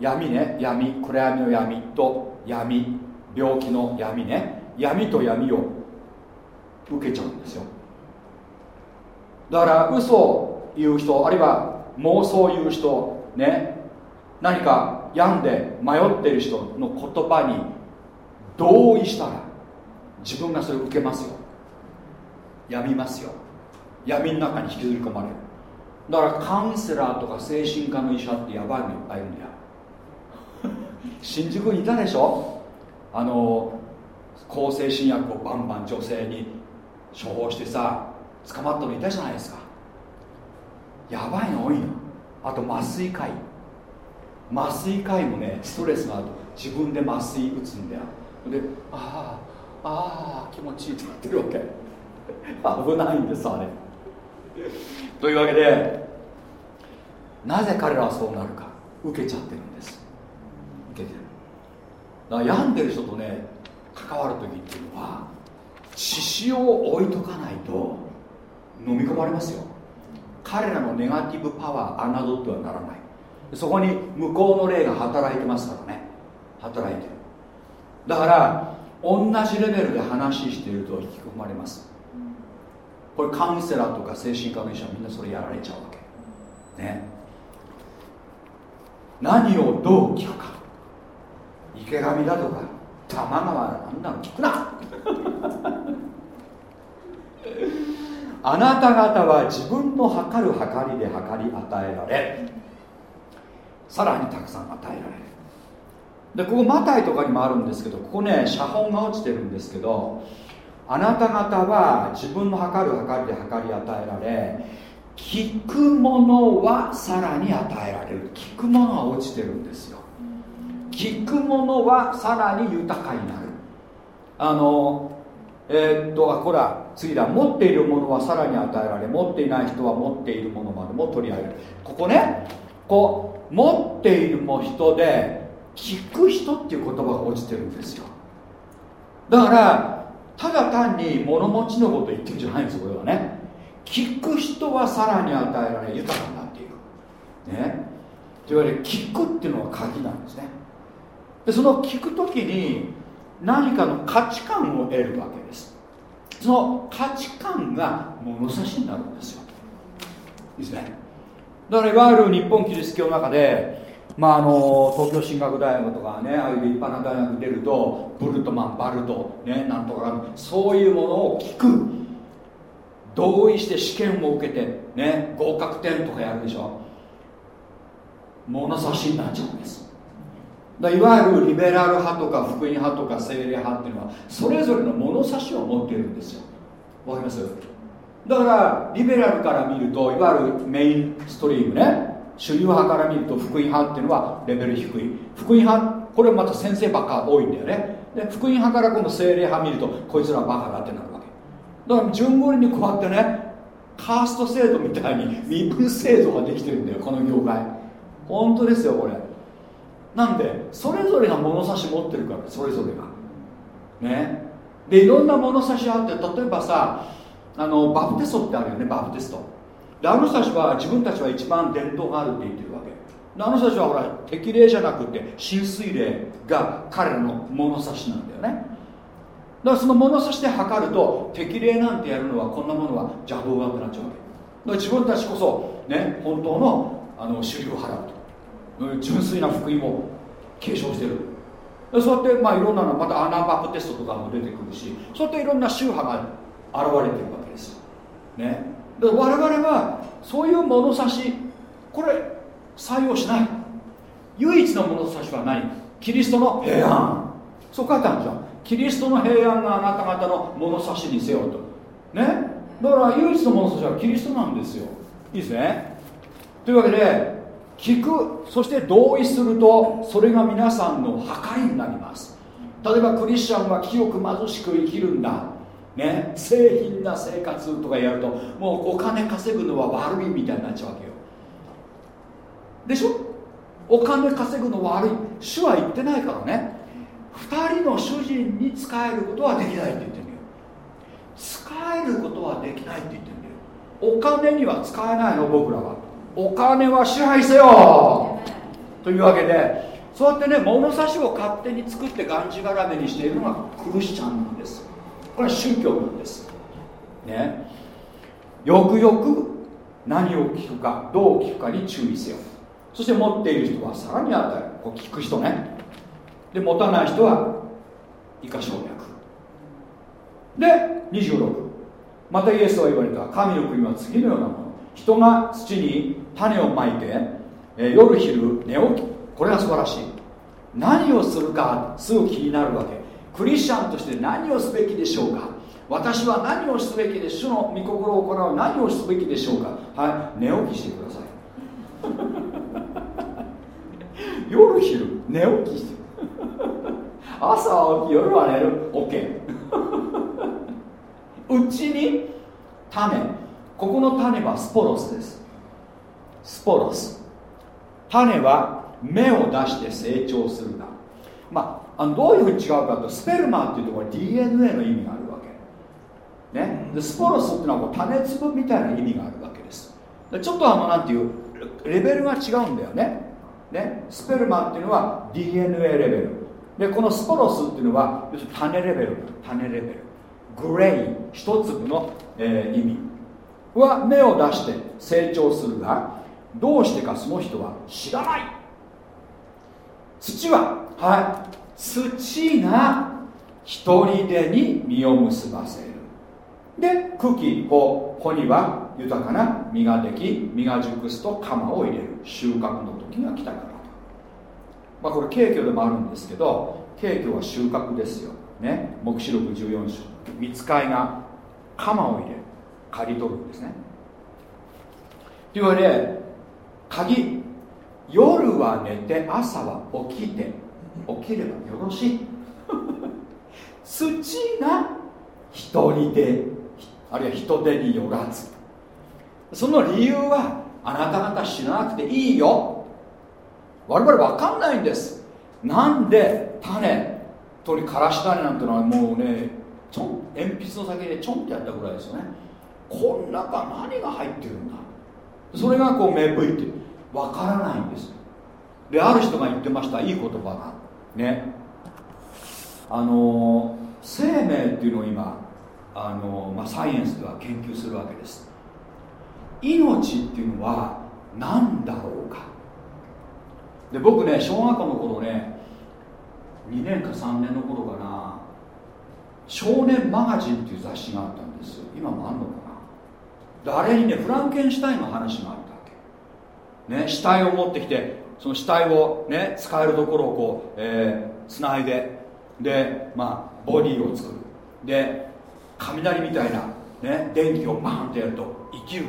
闇ね闇。暗闇の闇と闇。病気の闇ね。闇と闇を受けちゃうんですよ。だから嘘を言う人あるいは妄想を言う人ね。何か病んで迷ってる人の言葉に同意したら自分がそれを受けますよ。病みますよ。闇の中に引きずり込まれる。だからカウンセラーとか精神科の医者ってやばいのいっぱいいるんだよ。新宿にいたでしょ？あの抗精神薬をバンバン女性に処方してさ捕まったのいたじゃないですか。やばいの多いの。あと麻酔科医。麻酔科医もねストレスがあると自分で麻酔打つんだよ。でああああ気持ちいいってなってるわけ。危ないんですあれ。というわけでなぜ彼らはそうなるか受けちゃってるんです。だから病んでる人とね関わる時っていうのは血潮を置いとかないと飲み込まれますよ。彼らのネガティブパワー侮ってはならない。そこに向こうの霊が働いてますからね。働いてる。だから同じレベルで話していると引き込まれます。これカウンセラーとか精神科の医者みんなそれやられちゃうわけ。ね。何をどう聞くか。池上だとか多摩川なんなの聞くな。あなた方は自分の測る測りで測り与えられさらにたくさん与えられる。でここマタイとかにもあるんですけどここね写本が落ちてるんですけどあなた方は自分の測る測りで測り与えられ聞くものはさらに与えられる。聞くものは落ちてるんですよ。聞くものはさらに豊かになる。あのえー、っとほら次だ。持っているものはさらに与えられ持っていない人は持っているものまでも取り上げる。ここねこう持っているも人で聞く人っていう言葉が落ちてるんですよ。だからただ単に物持ちのこと言ってるんじゃないんですこれはね。聞く人はさらに与えられ豊かになっていく。ね。というわけで聞くっていうのが鍵なんですね。でその聞く時に何かの価値観を得るわけです。その価値観が物差しになるんですよ。いいですね。だからいわゆる日本キリスト教の中でまあ、あの東京進学大学とかねああいう立派な大学出るとブルトマンバルト、ね、なんとかそういうものを聞く。同意して試験を受けてね合格点とかやるでしょ。物差しになっちゃうんです。だいわゆるリベラル派とか福音派とか精霊派っていうのはそれぞれの物差しを持っているんですよ。わかります？だからリベラルから見るといわゆるメインストリームね。主流派から見ると福音派っていうのはレベル低い。福音派これまた先生ばっか多いんだよね。で福音派から今度精霊派見るとこいつらバカだってなるわけ。だから順繰りにこうやってねカースト制度みたいに身分制度ができてるんだよこの業界。本当ですよこれ。なんでそれぞれが物差し持ってるからそれぞれが。ね。でいろんな物差しあって例えばさあのバプテストってあるよねバプテスト。であの人たちは自分たちは一番伝統があるって言ってるわけ。あの人たちはほら適齢じゃなくて浸水霊が彼の物差しなんだよね。だからその物差しで測ると適齢なんてやるのはこんなものは邪道だってなっちゃうわけ。だから自分たちこそね本当のあの主流を払うと。純粋な福音を継承してる。そうやってまあいろんなのまたアナバプテストとかも出てくるしそうやっていろんな宗派が現れてるわけです。ね。で我々はそういう物差しこれ採用しない。唯一の物差しは何？キリストの平安。そう書いてあるじゃん。キリストの平安があなた方の物差しにせよと。ね。だから唯一の物差しはキリストなんですよ。いいですね。というわけで聞くそして同意するとそれが皆さんの計りになります。例えばクリスチャンは清く貧しく生きるんだ。ね。製品な生活とかやるともうお金稼ぐのは悪いみたいになっちゃうわけよ。でしょ？お金稼ぐのは悪い。主は言ってないからね。2人の主人に仕えることはできないって言ってるんだよ。使えることはできないって言ってるんだよ。お金には使えないの僕らは。お金は支配せよ。というわけでそうやってね物差しを勝手に作ってがんじがらめにしているのがクリスチャンなんです。これは宗教なんです。ね。よくよく何を聞くかどう聞くかに注意せよ。そして持っている人はさらに与えるこう聞く人ね。で持たない人は以下省略。で26またイエスは言われた。神の国は次のようなもの。人が土に種をまいて、えー、夜昼寝起き。これが素晴らしい。何をするかすぐ気になるわけ。クリスチャンとして何をすべきでしょうか。私は何をすべきで主の御心を行う。何をすべきでしょうか。はい。寝起きしてください。夜昼寝起きして。朝は起き夜は寝る。OK うちに種。ここの種はスポロスです。スポロス。種は芽を出して成長するんだ。まああのどういうふうに違うかとスペルマっていうところ DNA の意味があるわけ。ね。でスポロスっていうのはこう種粒みたいな意味があるわけです。ちょっとあのなんていうレベルが違うんだよね。ね。スペルマっていうのは DNA レベル。でこのスポロスっていうのは種レベル種レベル。グレイ。一粒の、えー、意味。は芽を出して成長するがどうしてかその人は知らない。土ははい。土が一人でに実を結ばせる。で茎穂穂には豊かな実ができ実が熟すと釜を入れる。収穫の時が来たからと。まあこれ軽挙でもあるんですけど軽挙は収穫ですよ。ね。黙示録14章。見つかいが鎌を入れ刈り取るんですね。というわけで鍵。夜は寝て朝は起きて。起きればよろしい。土が一人で。あるいは人手によらず。その理由はあなた方知らなくていいよ。我々分かんないんです。なんで種取りからし種なんてのはもうねちょん鉛筆の先でちょんってやったぐらいですよね。こん中何が入ってるんだ。それがこう芽吹いてる。分からないんです。である人が言ってました。いい言葉が。ね。あの生命っていうのを今あの、まあ、サイエンスでは研究するわけです。命っていうのは何だろうか。で僕ね小学校の頃ね2年か3年の頃かな少年マガジンっていう雑誌があったんですよ。今もあんのかな。であれにねフランケンシュタインの話があったわけ、ね、死体を持ってきてその死体をね使えるところをこう、えー、つないででまあボディを作る。で雷みたいな、ね、電気をバーンってやると生きる。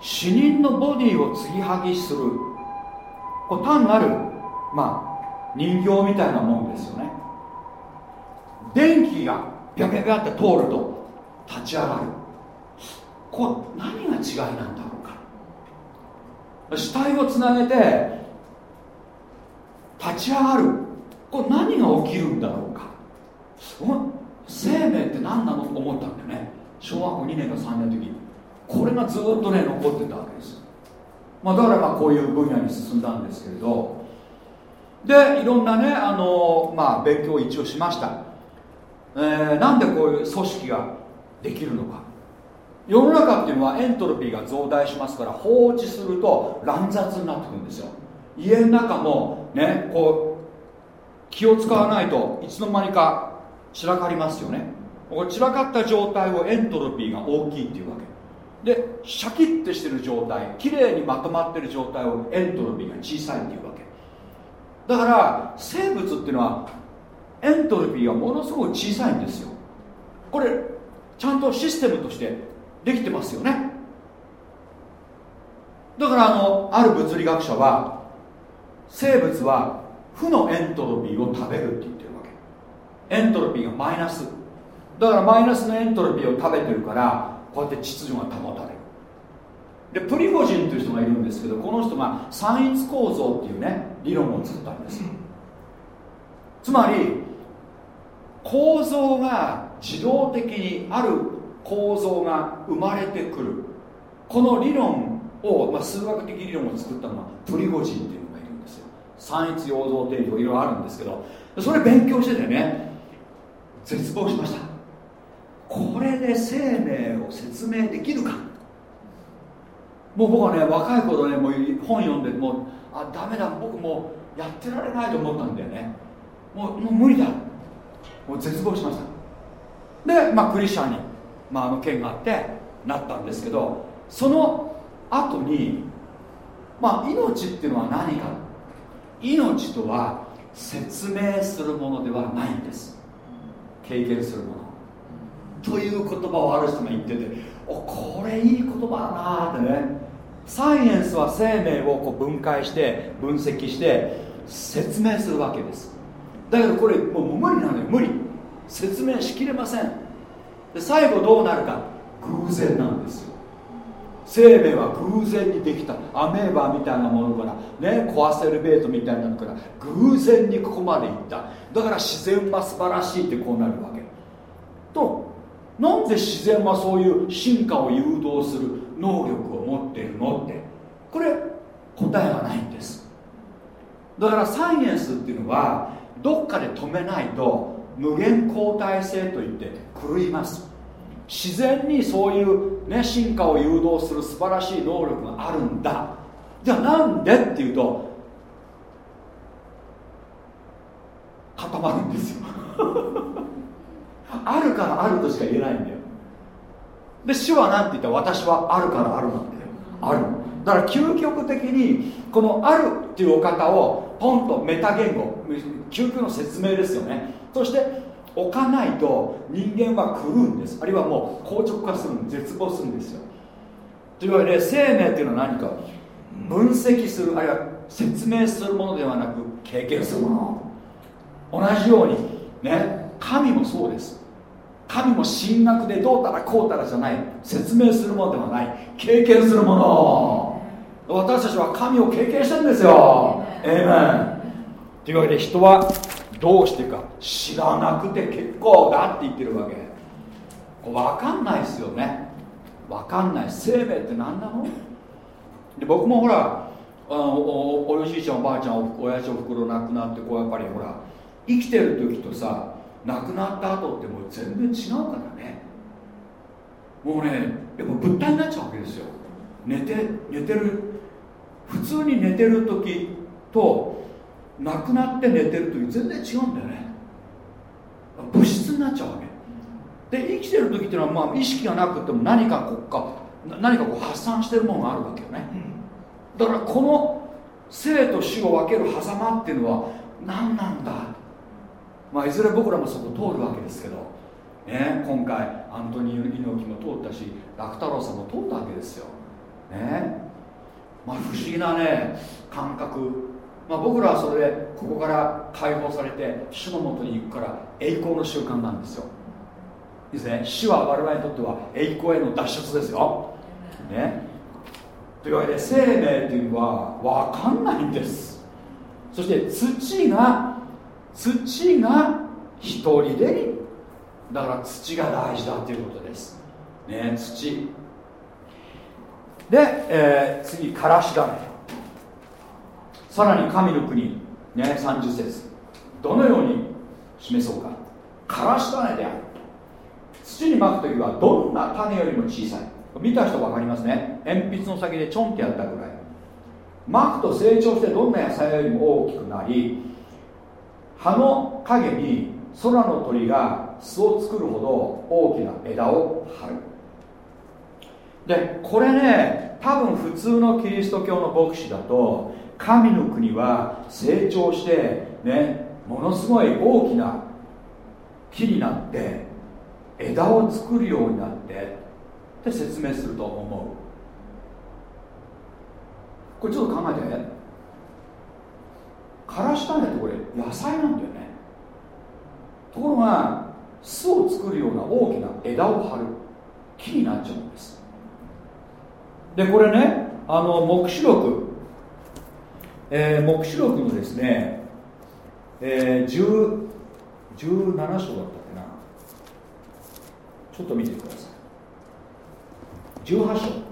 死人のボディを継ぎはぎする。これ単なるまあ人形みたいなもんですよね。電気がビャビャビャって通ると立ち上がる。これ何が違いなんだろうか。死体をつなげて立ち上がる。これ何が起きるんだろうか。生命って何なのと思ったんだよね。小学校2年か3年の時。にこれがずっとね残ってたわけです、まあ、だからまあこういう分野に進んだんですけれど。でいろんなねあの、まあ、勉強を一応しました、えー、なんでこういう組織ができるのか。世の中っていうのはエントロピーが増大しますから放置すると乱雑になってくるんですよ。家の中もねこう気を使わないといつの間にか散らかりますよね。散らかった状態をエントロピーが大きいっていうわけ。でシャキッてしてる状態きれいにまとまってる状態をエントロピーが小さいっていうわけ。だから生物っていうのはエントロピーがものすごく小さいんですよ。これちゃんとシステムとしてできてますよね。だからあのある物理学者は生物は負のエントロピーを食べるって言ってるわけ。エントロピーがマイナス。だからマイナスのエントロピーを食べてるからこうやって秩序が保たれる。でプリゴジンという人がいるんですけどこの人が三一構造っていうね理論を作ったんです。つまり構造が自動的にある構造が生まれてくる。この理論を、まあ、数学的理論を作ったのはプリゴジンっていうのがいるんですよ。三一陽動定理といろいろあるんですけどそれ勉強しててね絶望しました。これで生命を説明できるか。もう僕はね若い頃ねもう本読んでもうあダメだ僕もやってられないと思ったんだよね。もうもう無理だ。もう絶望しました。でまあクリスチャンに、まあ、あの件があってなったんですけどその後にまあ命っていうのは何か。命とは説明するものではないんです。経験するもの。という言葉をある人が言ってておこれいい言葉だなってね。サイエンスは生命をこう分解して分析して説明するわけです。だけどこれもう無理なのよ。無理。説明しきれません。で最後どうなるか偶然なんですよ。生命は偶然にできた。アメーバみたいなものからねコアセルベートみたいなのから偶然にここまでいった。だから自然は素晴らしいってこうなるわけ。となんで自然はそういう進化を誘導する能力を持っているのってこれ答えがないんです。だからサイエンスっていうのはどっかで止めないと無限交代性といって狂います。自然にそういう、ね、進化を誘導する素晴らしい能力があるんだ。じゃあなんでっていうと固まるんですよ。あるからあるとしか言えないんだよ。で主は何て言った？私はあるからあるなんだよある。だから究極的にこのあるっていうお方をポンとメタ言語究極の説明ですよね。そして置かないと人間は狂うんです。あるいはもう硬直化する絶望するんですよ。というわけで生命っていうのは何か分析するあるいは説明するものではなく経験するもの。同じようにね神もそうです。神も神学でどうたらこうたらじゃない。説明するものではない。経験するもの。私たちは神を経験してるんですよ。ええメンというわけで人はどうしてか知らなくて結構だって言ってるわけ。分かんないですよね。分かんない。生命って何なの？で僕もほらあのおおじいちゃんおばあちゃんお親父おふくろ亡くなってこうやっぱりほら生きてる時とさ亡くなった後ってもう全然違うからね。もうねやっぱ物体になっちゃうわけですよ寝て寝てる。普通に寝てる時と亡くなって寝てる時全然違うんだよね。物質になっちゃうわけ。で生きてる時っていうのは、まあ、意識がなくても何かこうか何かこう発散してるものがあるわけよね、だからこの生と死を分ける狭間っていうのは何なんだ？まあいずれ僕らもそこ通るわけですけどね、今回アントニオ猪木も通ったし楽太郎さんも通ったわけですよ、ね。まあ、不思議なね感覚、まあ、僕らはそれでここから解放されて主のもとに行くから栄光の習慣なんですよ。いいですね。死は我々にとっては栄光への脱出ですよ、ね、というわけで生命というのは分かんないんです。そして土が土が一人でだから土が大事だということです。ね。土。で、えー、次からし種さらに神の国ね30節。どのように示そうか。からし種である。土にまく時はどんな種よりも小さい。見た人分かりますね。鉛筆の先でちょんってやったぐらい。まくと成長してどんな野菜よりも大きくなり葉の陰に空の鳥が巣を作るほど大きな枝を張る。でこれね多分普通のキリスト教の牧師だと神の国は成長してねものすごい大きな木になって枝を作るようになってって説明すると思う。これちょっと考えてからし種ってこれ野菜なんだよね。ところが巣を作るような大きな枝を張る木になっちゃうんです。でこれねあの黙示録、えー、黙示録のですね、えー、17章だったっけな。ちょっと見てください。18章。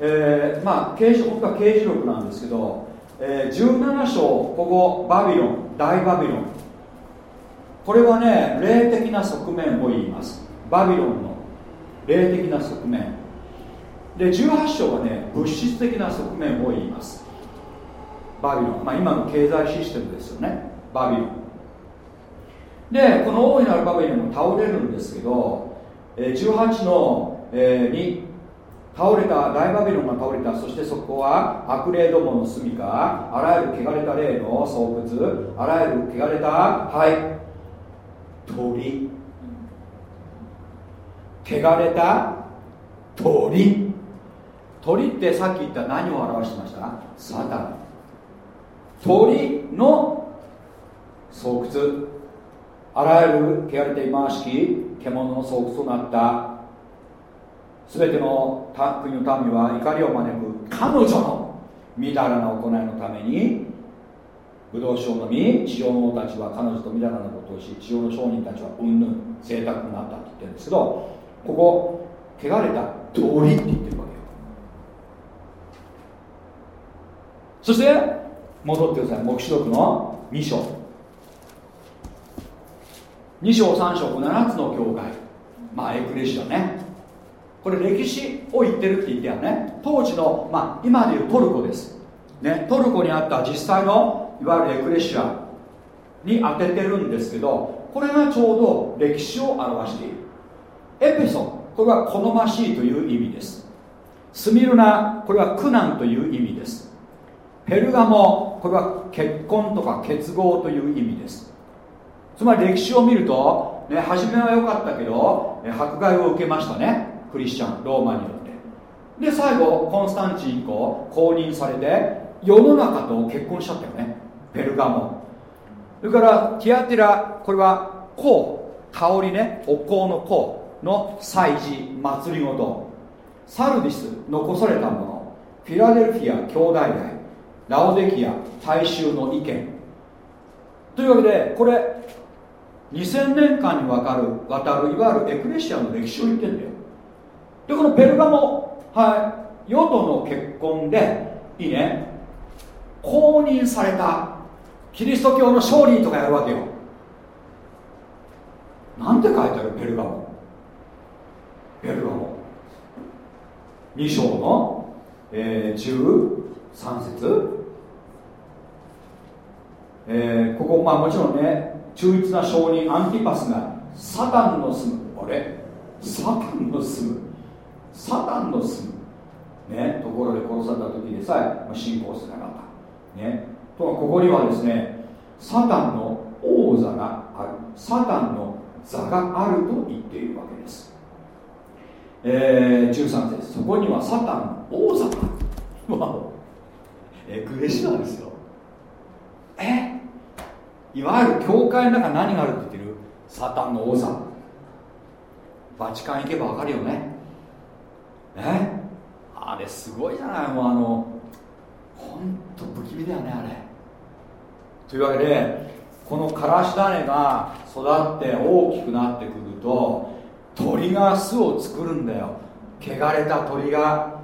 えー、まあ刑事本当は刑事録なんですけど、えー、17章ここバビロン大バビロン。これはね霊的な側面を言います。バビロンの霊的な側面。で18章はね物質的な側面を言います。バビロン、まあ、今の経済システムですよね。バビロン。でこの大いなるバビロンも倒れるんですけど18の、えに倒れた大バビロンが倒れた。そしてそこは悪霊どもの住みかあらゆる汚れた霊の巣窟あらゆる汚れたはい。鳥。汚れた鳥。鳥ってさっき言った何を表してました？サタン。鳥の巣窟。あらゆる汚れて忌まわしき獣の巣窟となった。全ての国の民は怒りを招く彼女のみだらな行いのためにブドウ酒を飲み地上の王たちは彼女とみだらなことをし地上の商人たちはうんぬん贅沢になったって言ってるんですけどここ汚れた通りって言ってるわけよ。そして戻ってください。黙示録の2章。2章3章7つの教会。まあエクレシアね。これ歴史を言ってるって言ってやね。当時の、まあ、今でいうトルコです、ね、トルコにあった実際のいわゆるエクレシアに当ててるんですけどこれがちょうど歴史を表している。エペソンこれは好ましいという意味です。スミルナこれは苦難という意味です。ペルガモこれは結婚とか結合という意味です。つまり歴史を見ると、ね、初めは良かったけど迫害を受けましたねクリスチャンローマによって。で最後コンスタンチン以降公認されて世の中と結婚しちゃったよねペルガモ。それからティアティラこれは香香りねお香の香。の祭事祭りごとサルディス残されたものフィラデルフィア兄弟代ラオデキア大衆の意見。というわけでこれ2000年間にわかる渡るいわゆるエクレシアの歴史を言ってんだよ。でこのペルガモはい世との結婚でいいね公認されたキリスト教の勝利とかやるわけよ。なんて書いてあるペルガモ。ペルガモ2章の、えー、13節。えー、ここまあもちろんね忠実な証人アンティパスがサタンの住む。あれ？サタンの住む。サタンの住む。ねところで殺された時でさえ信仰すなかった。ね。とここにはですねサタンの王座がある。サタンの座があると言っているわけです。えー、13節。そこにはサタンの王座があるエクレシアですよ。え？いわゆる教会の中何があるって言ってる？サタンの王座バチカン行けば分かるよね。え？あれすごいじゃない。もうあの本当不気味だよねあれ。というわけでこのからし種が育って大きくなってくると鳥が巣を作るんだよ。汚れた鳥が。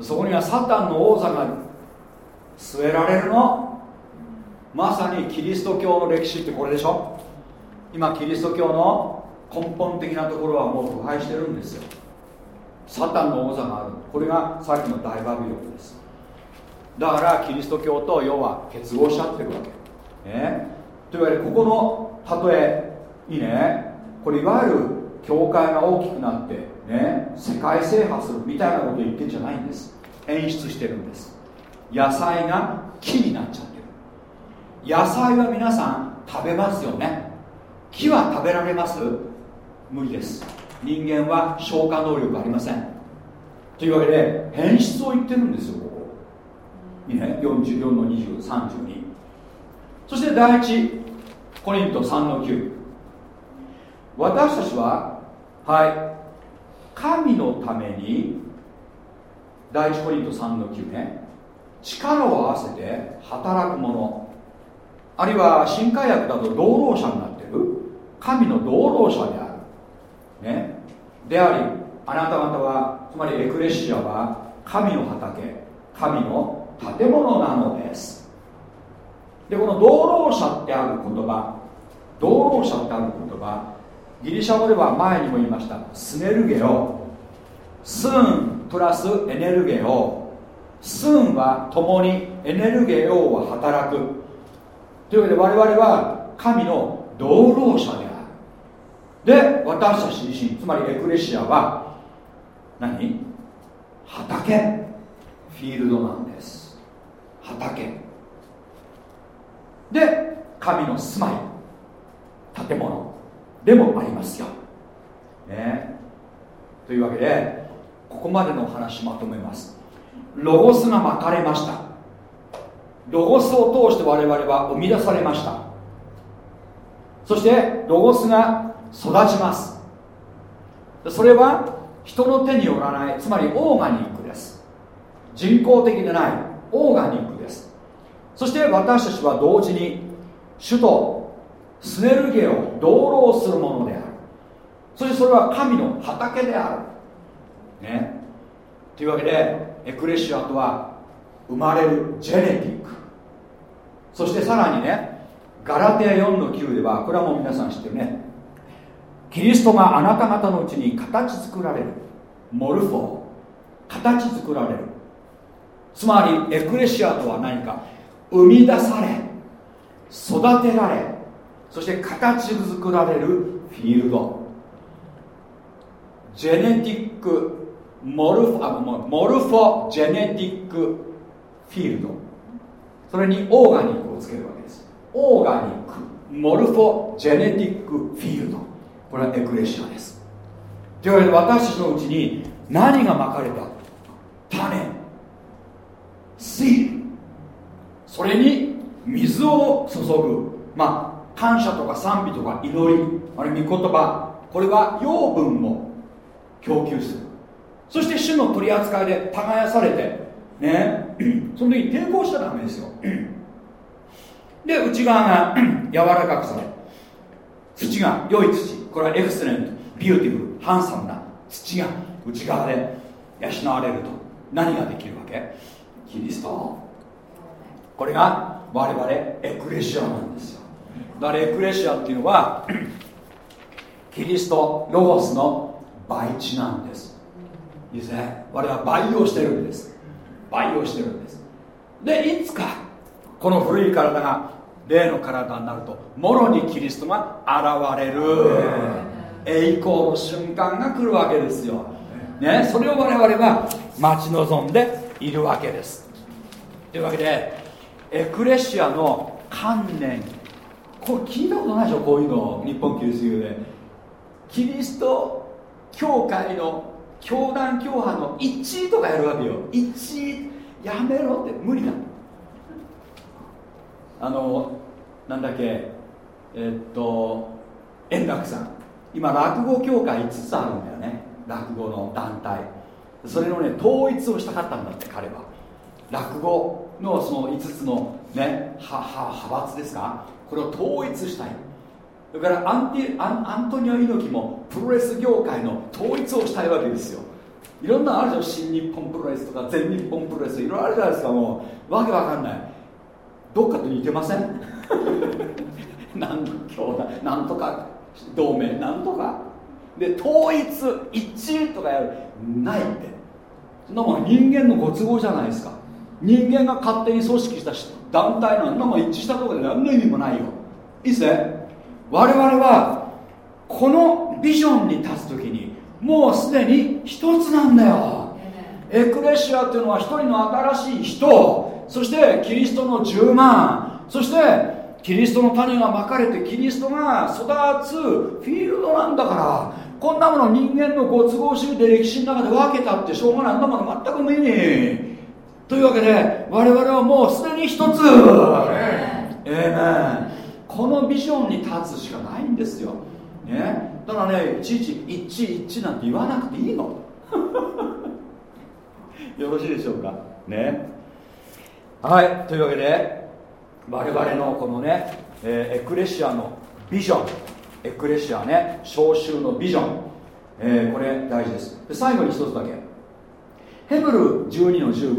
そこにはサタンの王座が据えられるの。まさにキリスト教の歴史ってこれでしょ。今キリスト教の根本的なところはもう腐敗してるんですよ。サタンの王座がある。これがさっきの大バビロンです。だからキリスト教と要は結合しちゃってるわけ、ね、というわけでここの例えいいね。これいわゆる教会が大きくなってね世界制覇するみたいなこと言ってんじゃないんです。演出してるんです。野菜が木になっちゃってる。野菜は皆さん食べますよね。木は食べられます？無理です。人間は消化能力ありません。というわけで変質を言ってるんですよここ。いいね44の2032そして第一コリント3の9私たちははい。神のために第一コリント3の9ね力を合わせて働く者あるいは新海薬だと労働者になってる神の労働者である。ね。でありあなた方はつまりエクレシアは神の畑神の建物なのです。でこの労働者ってある言葉労働者ってある言葉ギリシャ語では前にも言いました。スネルゲオスンプラスエネルゲオスンは共にエネルゲオは働く。というわけで我々は神の労働者である。で私たち自身つまりエクレシアは何？畑。フィールドなんです。畑。で神の住まい。建物。でもありますよ、ね、というわけでここまでの話まとめます。ロゴスがまかれました。ロゴスを通して我々は生み出されました。そしてロゴスが育ちます。それは人の手によらないつまりオーガニックです。人工的でないオーガニックです。そして私たちは同時に主とスネルゲを同労するものである。そしてそれは神の畑である。ね。というわけでエクレシアとは生まれるジェネティック。そしてさらにねガラテア4の9ではこれはもう皆さん知ってるね。キリストがあなた方のうちに形作られる。モルフォー。形作られる。つまりエクレシアとは何か。生み出され育てられそして形作られるフィールド。ジェネティックモルフあモルフォジェネティックフィールド。それにオーガニックをつけるわけです。オーガニックモルフォジェネティックフィールド。これはエクレシアです。というわけで私たちのうちに何がまかれた？種。水。それに水を注ぐ。まあ感謝とか賛美とか祈りあれ御言葉これは養分も供給する。そして主の取り扱いで耕されてね その時に抵抗しちゃダメですよ。で内側が 柔らかくされ土が良い土。これはエクセレントビューティフルハンサムな土が内側で養われると。何ができるわけ？キリスト。これが我々エクレシアなんですよ。だからエクレシアっていうのは キリストロゴスの培地なんです。いいですね。我々は培養してるんです。培養してるんです。でいつかこの古い体が霊の体になるともろにキリストが現れる。栄光の瞬間が来るわけですよ、ね、それを我々は待ち望んでいるわけです。というわけでエクレシアの観念これ聞いたことないでしょこういうの日本キリスト教でキリスト教会の教団教派の一位とかやるわけよ。一位やめろって無理だ。あのなんだっけえっと円楽さん。今落語協会5つあるんだよね。落語の団体。それのね統一をしたかったんだって彼は。落語のその5つのね派閥ですか？これを統一したい。それからアンティアンアントニオ猪木もプロレス業界の統一をしたいわけですよ。いろんなあるじゃん新日本プロレスとか全日本プロレス。いろいろあるじゃないですか。もうわけわかんない。どっかと似てません？なん兄弟なんとか同盟。なんとか。で統一一致とかやる。ないって。そんなもん人間のご都合じゃないですか。人間が勝手に組織した団体なんなも一致したところで何の意味もないよ。いいっすね。我々はこのビジョンに立つ時にもうすでに一つなんだよ。エクレシアっていうのは一人の新しい人。そしてキリストの10万。そしてキリストの種がまかれてキリストが育つフィールドなんだから。こんなもの人間のご都合主義で歴史の中で分けたってしょうがない。あんなもの全く無意味。というわけで我々はもうすでに一つ。ええねこのビジョンに立つしかないんですよ、ね、だからねいちいち一致一致なんて言わなくていいの。よろしいでしょうか？ね。はい。というわけで我々のこのね、えー、エクレシアのビジョン。エクレシアね召集のビジョン、えー、これ大事です。で最後に一つだけヘブル12の15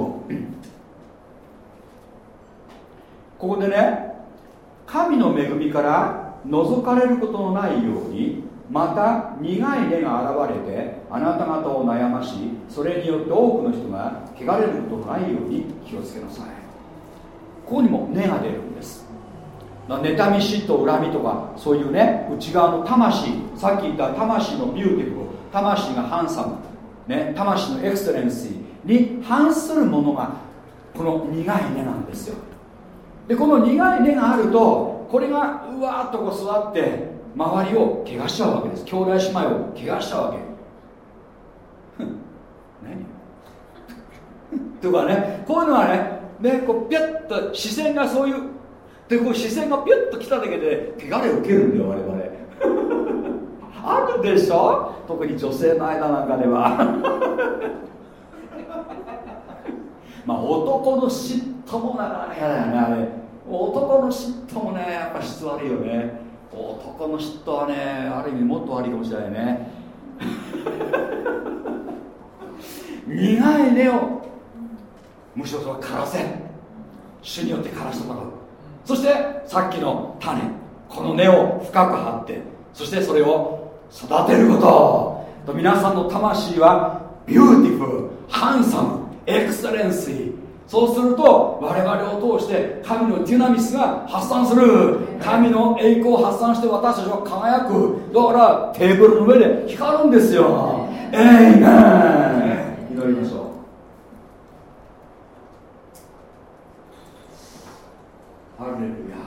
ここでね神の恵みから覗かれることのないようにまた苦い根が現れてあなた方を悩ましそれによって多くの人が汚れることのないように気をつけなさい。ここにも根が出るんです。妬み嫉妬恨みとかそういうね内側の魂さっき言った魂の beautiful 魂がハンサム、ね、魂の excellency に反するものがこの苦い根なんですよ。でこの苦い根があるとこれがうわーっとこう座って周りを怪我しちゃうわけです。兄弟姉妹を怪我しちゃうわけ。何？とかね。こういうのはねねこうピュッと視線がそういうでこう視線がピュッと来ただけで汚れを受けるんだよ我々。あるでしょ？特に女性の間なんかでは。まあ男の嫉妬もなかなか嫌だよねあれ。男の嫉妬もねやっぱ質悪いよね。男の嫉妬はねある意味もっと悪いかもしれないね。苦い根をむしろそれ枯らせ。主によって枯らしてもらう。そしてさっきの種。この根を深く張って。そしてそれを育てること。皆さんの魂は beautiful ハンサムエクセレンシーそうすると我々を通して神のデュナミスが発散する。神の栄光を発散して私たちは輝く。だからテーブルの上で光るんですよ。えいめん祈りましょう。ハレルヤ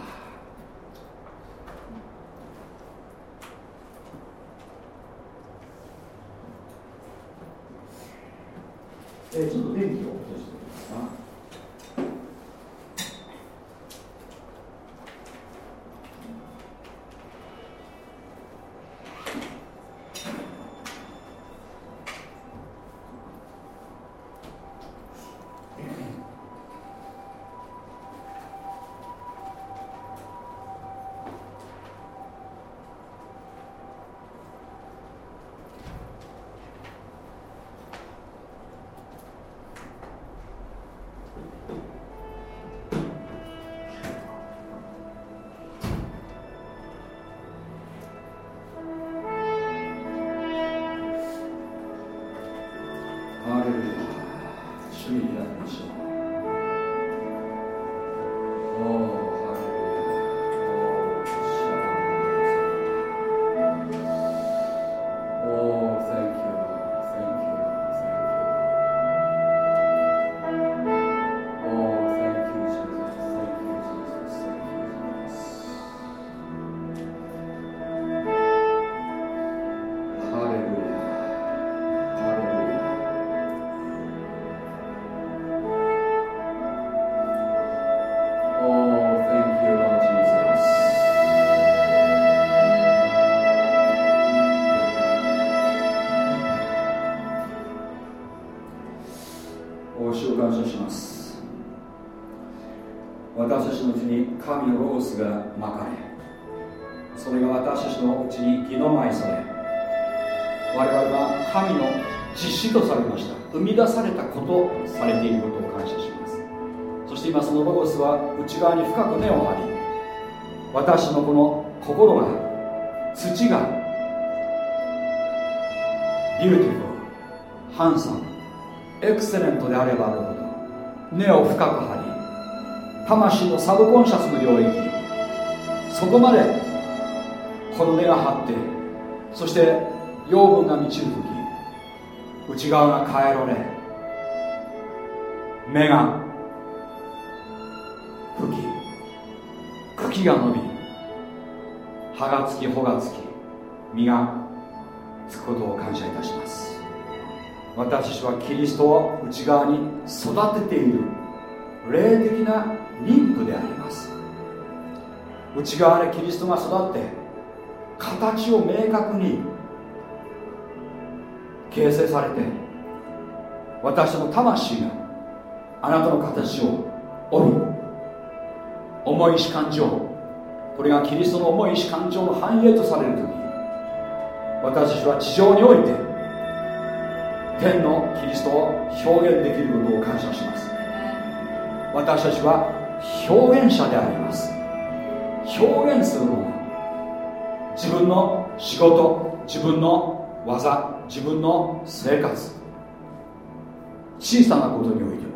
えー、ちょっと電気を。神のロゴスがまかれそれが私たちのうちに義の実され我々は神の実子とされました。生み出されたことされていることを感謝します。そして今そのロゴスは内側に深く根を張り私のこの心が土が beautiful ハンサム excellent であればあるほど根を深く張り魂のサブコンシャスの領域。そこまでこの根が張ってそして養分が満ちる時内側が変えられ芽が吹き茎が伸び葉がつき穂がつき実がつくことを感謝いたします。私はキリストを内側に育てている霊的な妊婦であります。内側でキリストが育って形を明確に形成されて私の魂があなたの形を帯び重い意志感情これがキリストの重い意志感情の繁栄とされる時私たちは地上において天のキリストを表現できることを感謝します。私たちは表現者であります。表現するもの自分の仕事自分の技自分の生活。小さなことにおいても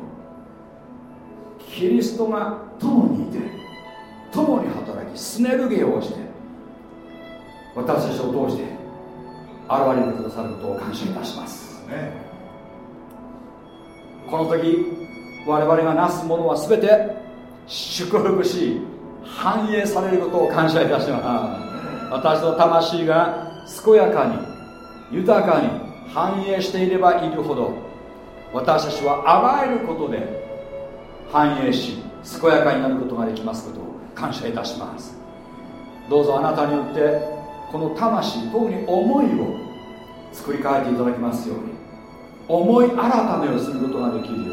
キリストが共にいて共に働きスネルゲーをして私たちを通して現れてくださることを感謝いたします、ね、この時我々がなすものは全て祝福し反映されることを感謝いたします。私の魂が健やかに豊かに繁栄していればいるほど私たちはあらゆることで繁栄し健やかになることができますことを感謝いたします。どうぞあなたによってこの魂特に思いを作り変えていただきますように思い改めをすることができるよ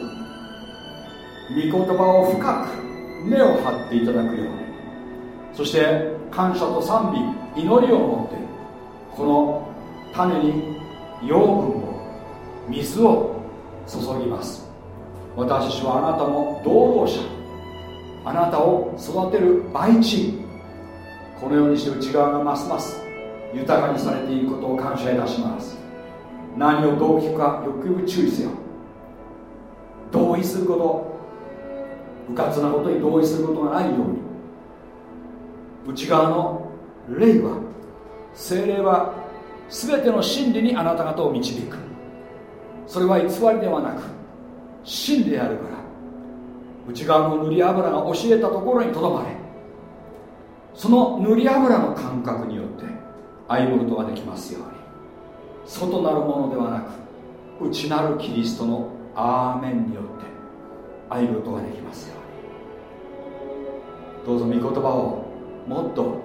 うに御言葉を深く根を張っていただくように。そして感謝と賛美祈りを持ってこの種に養分を水を注ぎます。私はあなたの労働者。あなたを育てる培地。このようにして内側がますます豊かにされていることを感謝いたします。何をどう聞くかよくよく注意せよ。同意することうかつなことに同意することがないように。内側の霊は精霊は全ての真理にあなた方を導く。それは偽りではなく真理であるから。内側の塗り油が教えたところにとどまれ。その塗り油の感覚によって歩むことができますように。外なるものではなく内なるキリストのアーメンによって歩むことができますように。どうぞ御言葉をもっと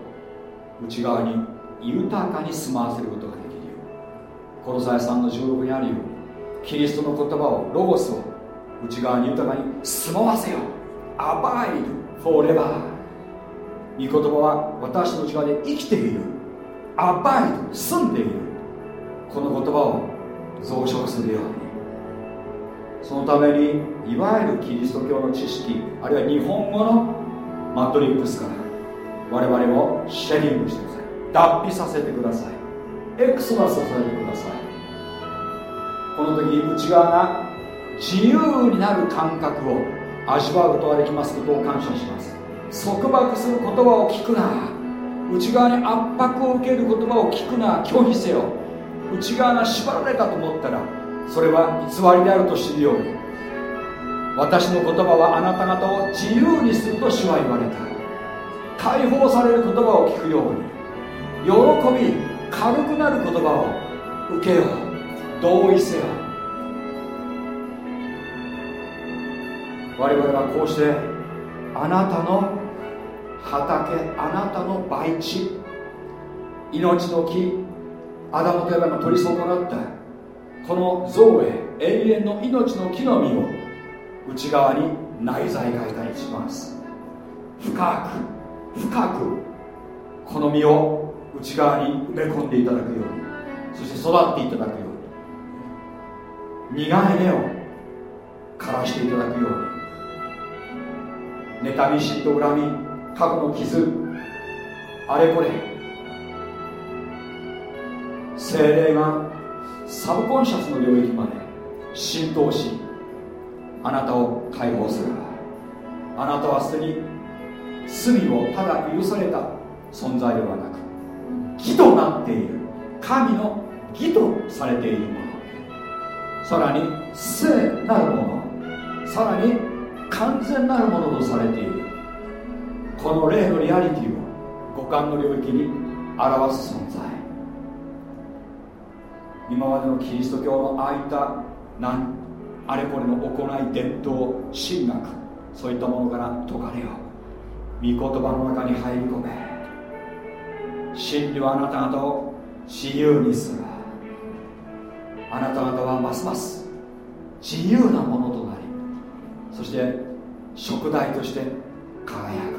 内側に豊かに住まわせることができるよう。コロサイさんの16にあるようにキリストの言葉をロゴスを内側に豊かに住まわせよ。アバイドフォーレバー。御言葉は私の内側で生きている。アバイド住んでいる。この言葉を増殖するように。そのためにいわゆるキリスト教の知識あるいは日本語のマトリックスから我々をシェディングしてください脱皮させてください。エクソダスさせてくださいこの時内側が自由になる感覚を味わうことができますことを感謝します。束縛する言葉を聞くな内側に圧迫を受ける言葉を聞くな拒否せよ。内側が縛られたと思ったらそれは偽りであると知るように。私の言葉はあなた方を自由にすると主は言われた。解放される言葉を聞くように喜び軽くなる言葉を受けよう。同意せよ。我々はこうしてあなたの畑あなたの培地命の木アダムとエバが取り損なったこの造営永遠の命の木の実を内側に内在外体します。深く深くこの身を内側に埋め込んでいただくように。そして育っていただくように。苦い根を枯らしていただくように。妬み嫉妬恨み過去の傷あれこれ。精霊がサブコンシャスの領域まで浸透しあなたを解放するあなたはすでに罪をただ許された存在ではなく義となっている。神の義とされているもの。さらに聖なるもの。さらに完全なるものとされている。この霊のリアリティを五感の領域に表す存在。今までのキリスト教のああいったなんあれこれの行い伝統神学そういったものから解かれよう。御言葉の中に入り込め。真理はあなた方を自由にする。あなた方はますます自由なものとなりそして食材として輝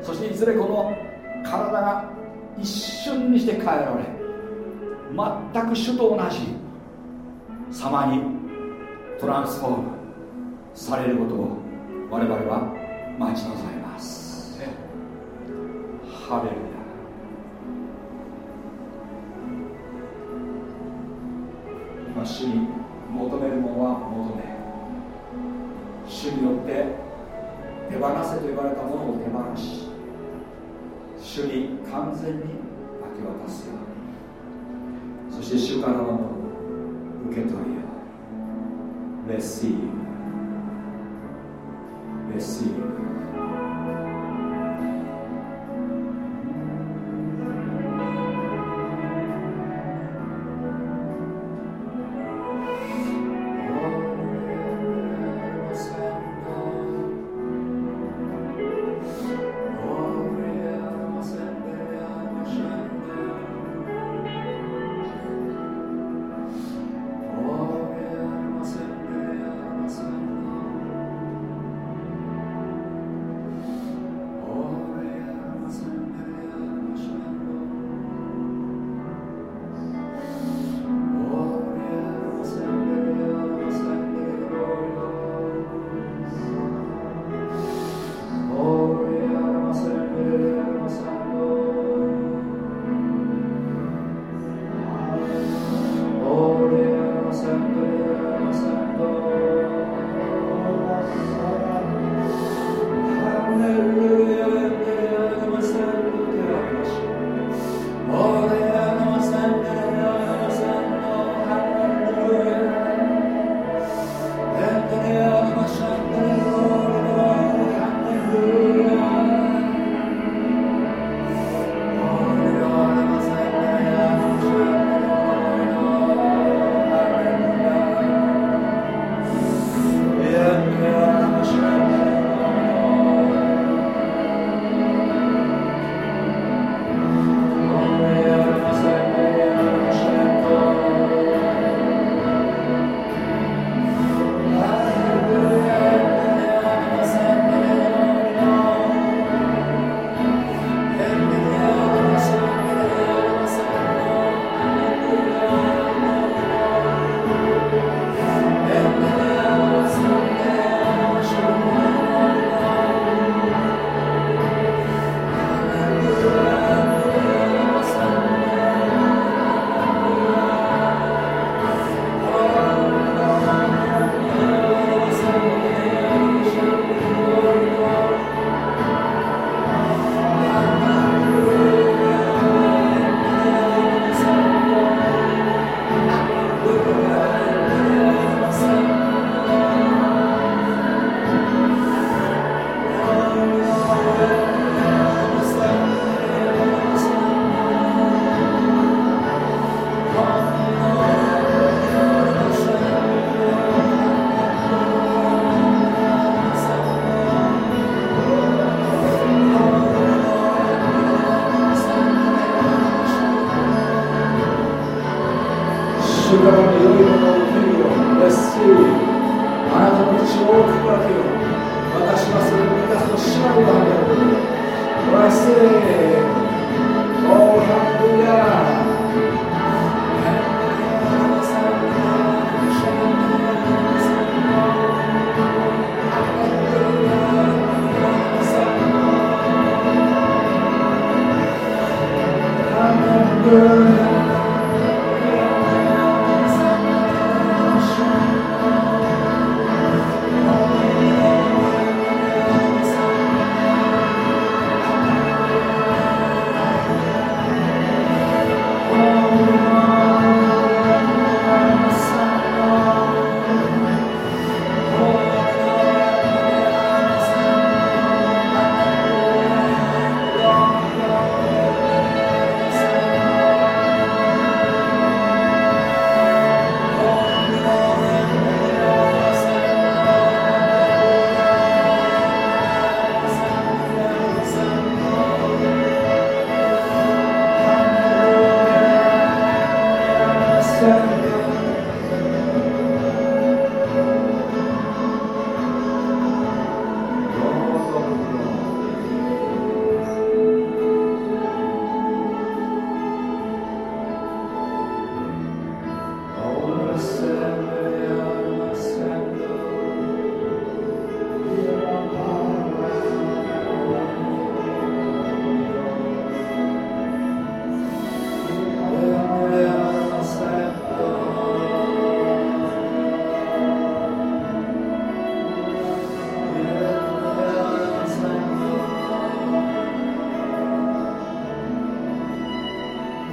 く。そしていずれこの体が一瞬にして変えられ全く主と同じ様にトランスフォームされることを我々は待ち望みます。ハレルヤ。まあ、主に求めるものは求め主によって手放せと言われたものを手放し主に完全に明け渡すように。そして主からのものを受け取るよう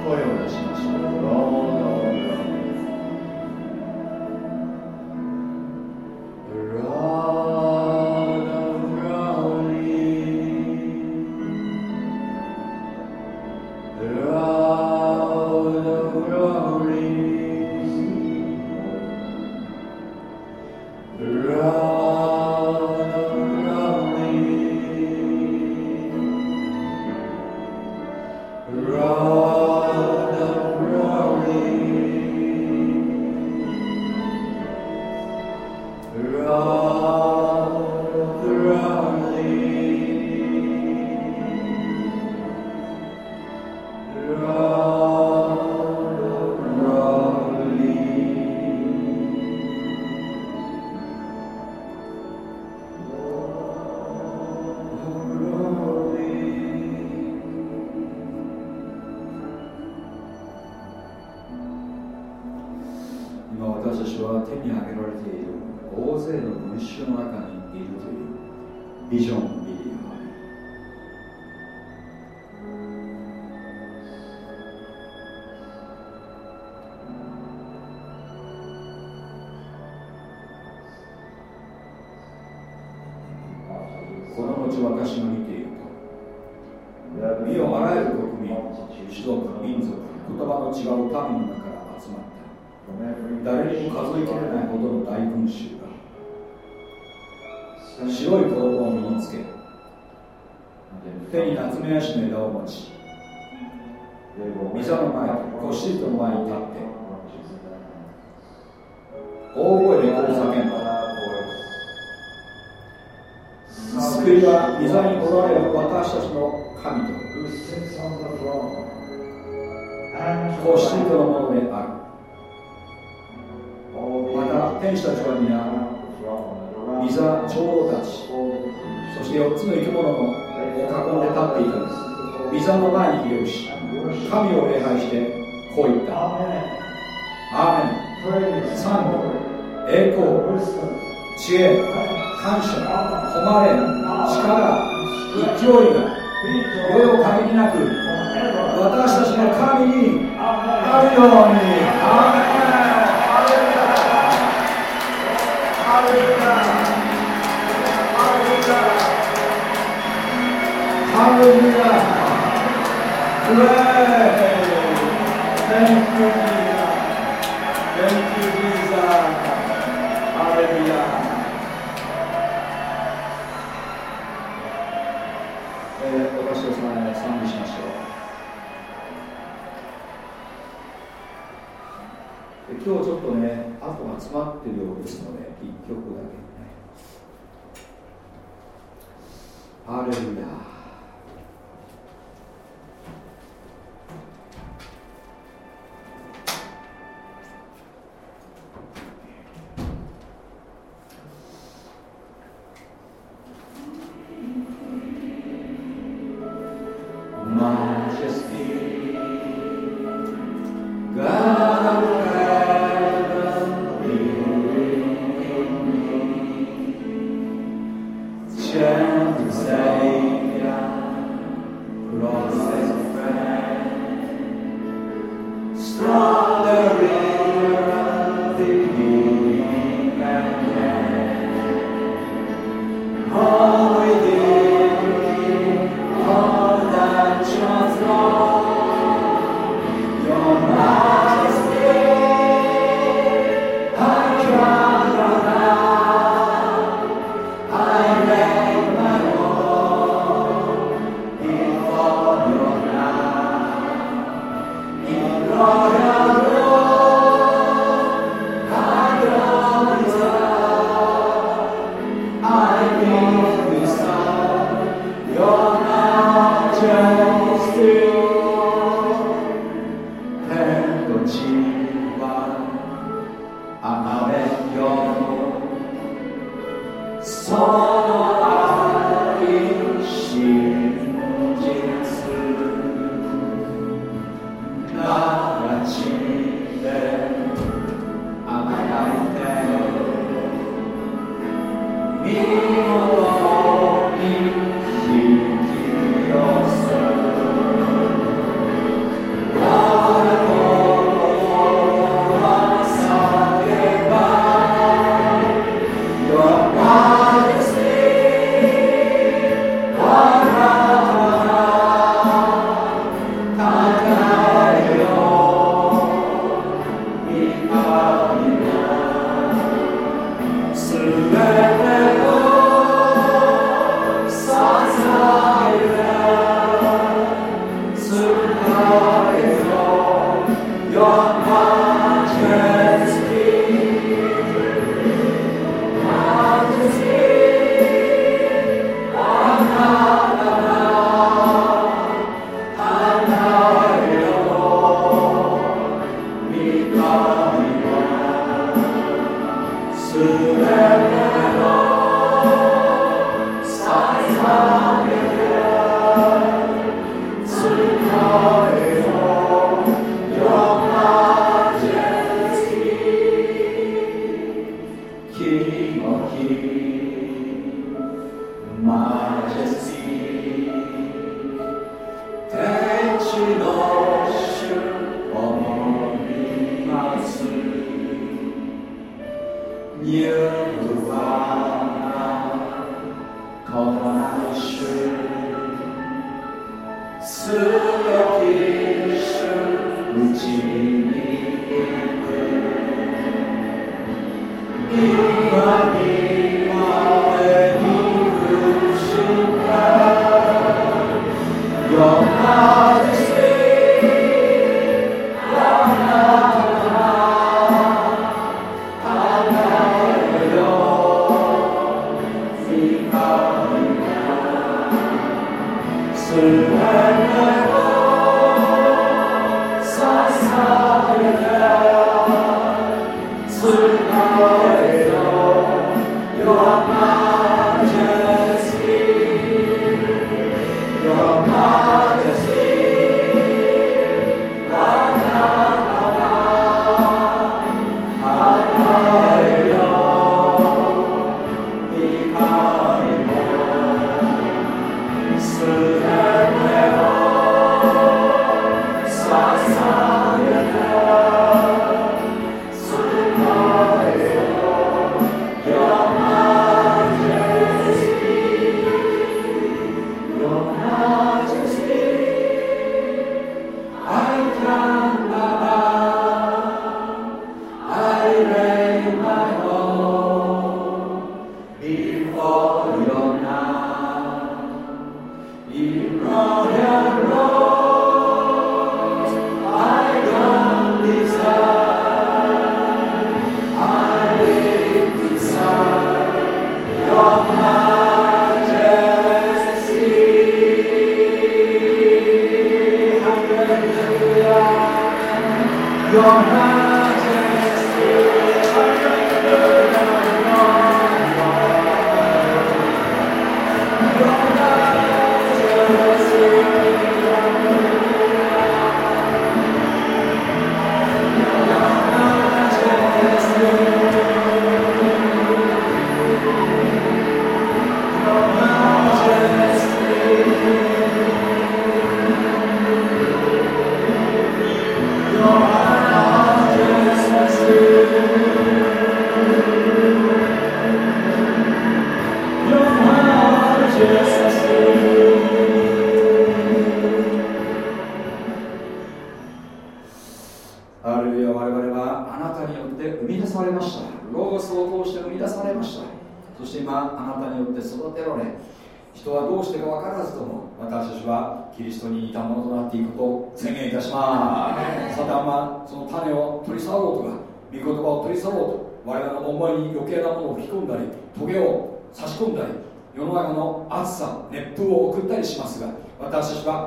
声を出しましょう。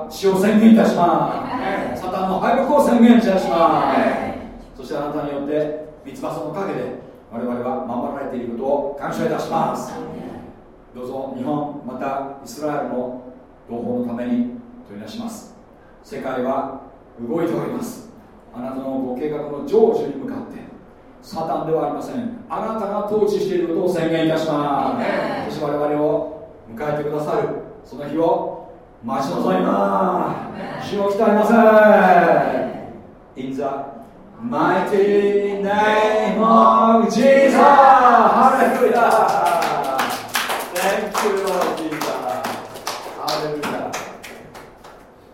は死を宣言いたします。サタンの敗北を宣言いたします。そしてあなたによって三つ葉の陰で我々は守られていることを感謝いたします。どうぞ日本またイスラエルの同胞のために取り出します。世界は動いております。あなたのご計画の成就に向かってサタンではありません。あなたが統治していることを宣言いたします。そして我々を迎えてくださる。その日を待ち望みまーす。死を鍛えませ In the mighty name Jesus ハレルヤ。ー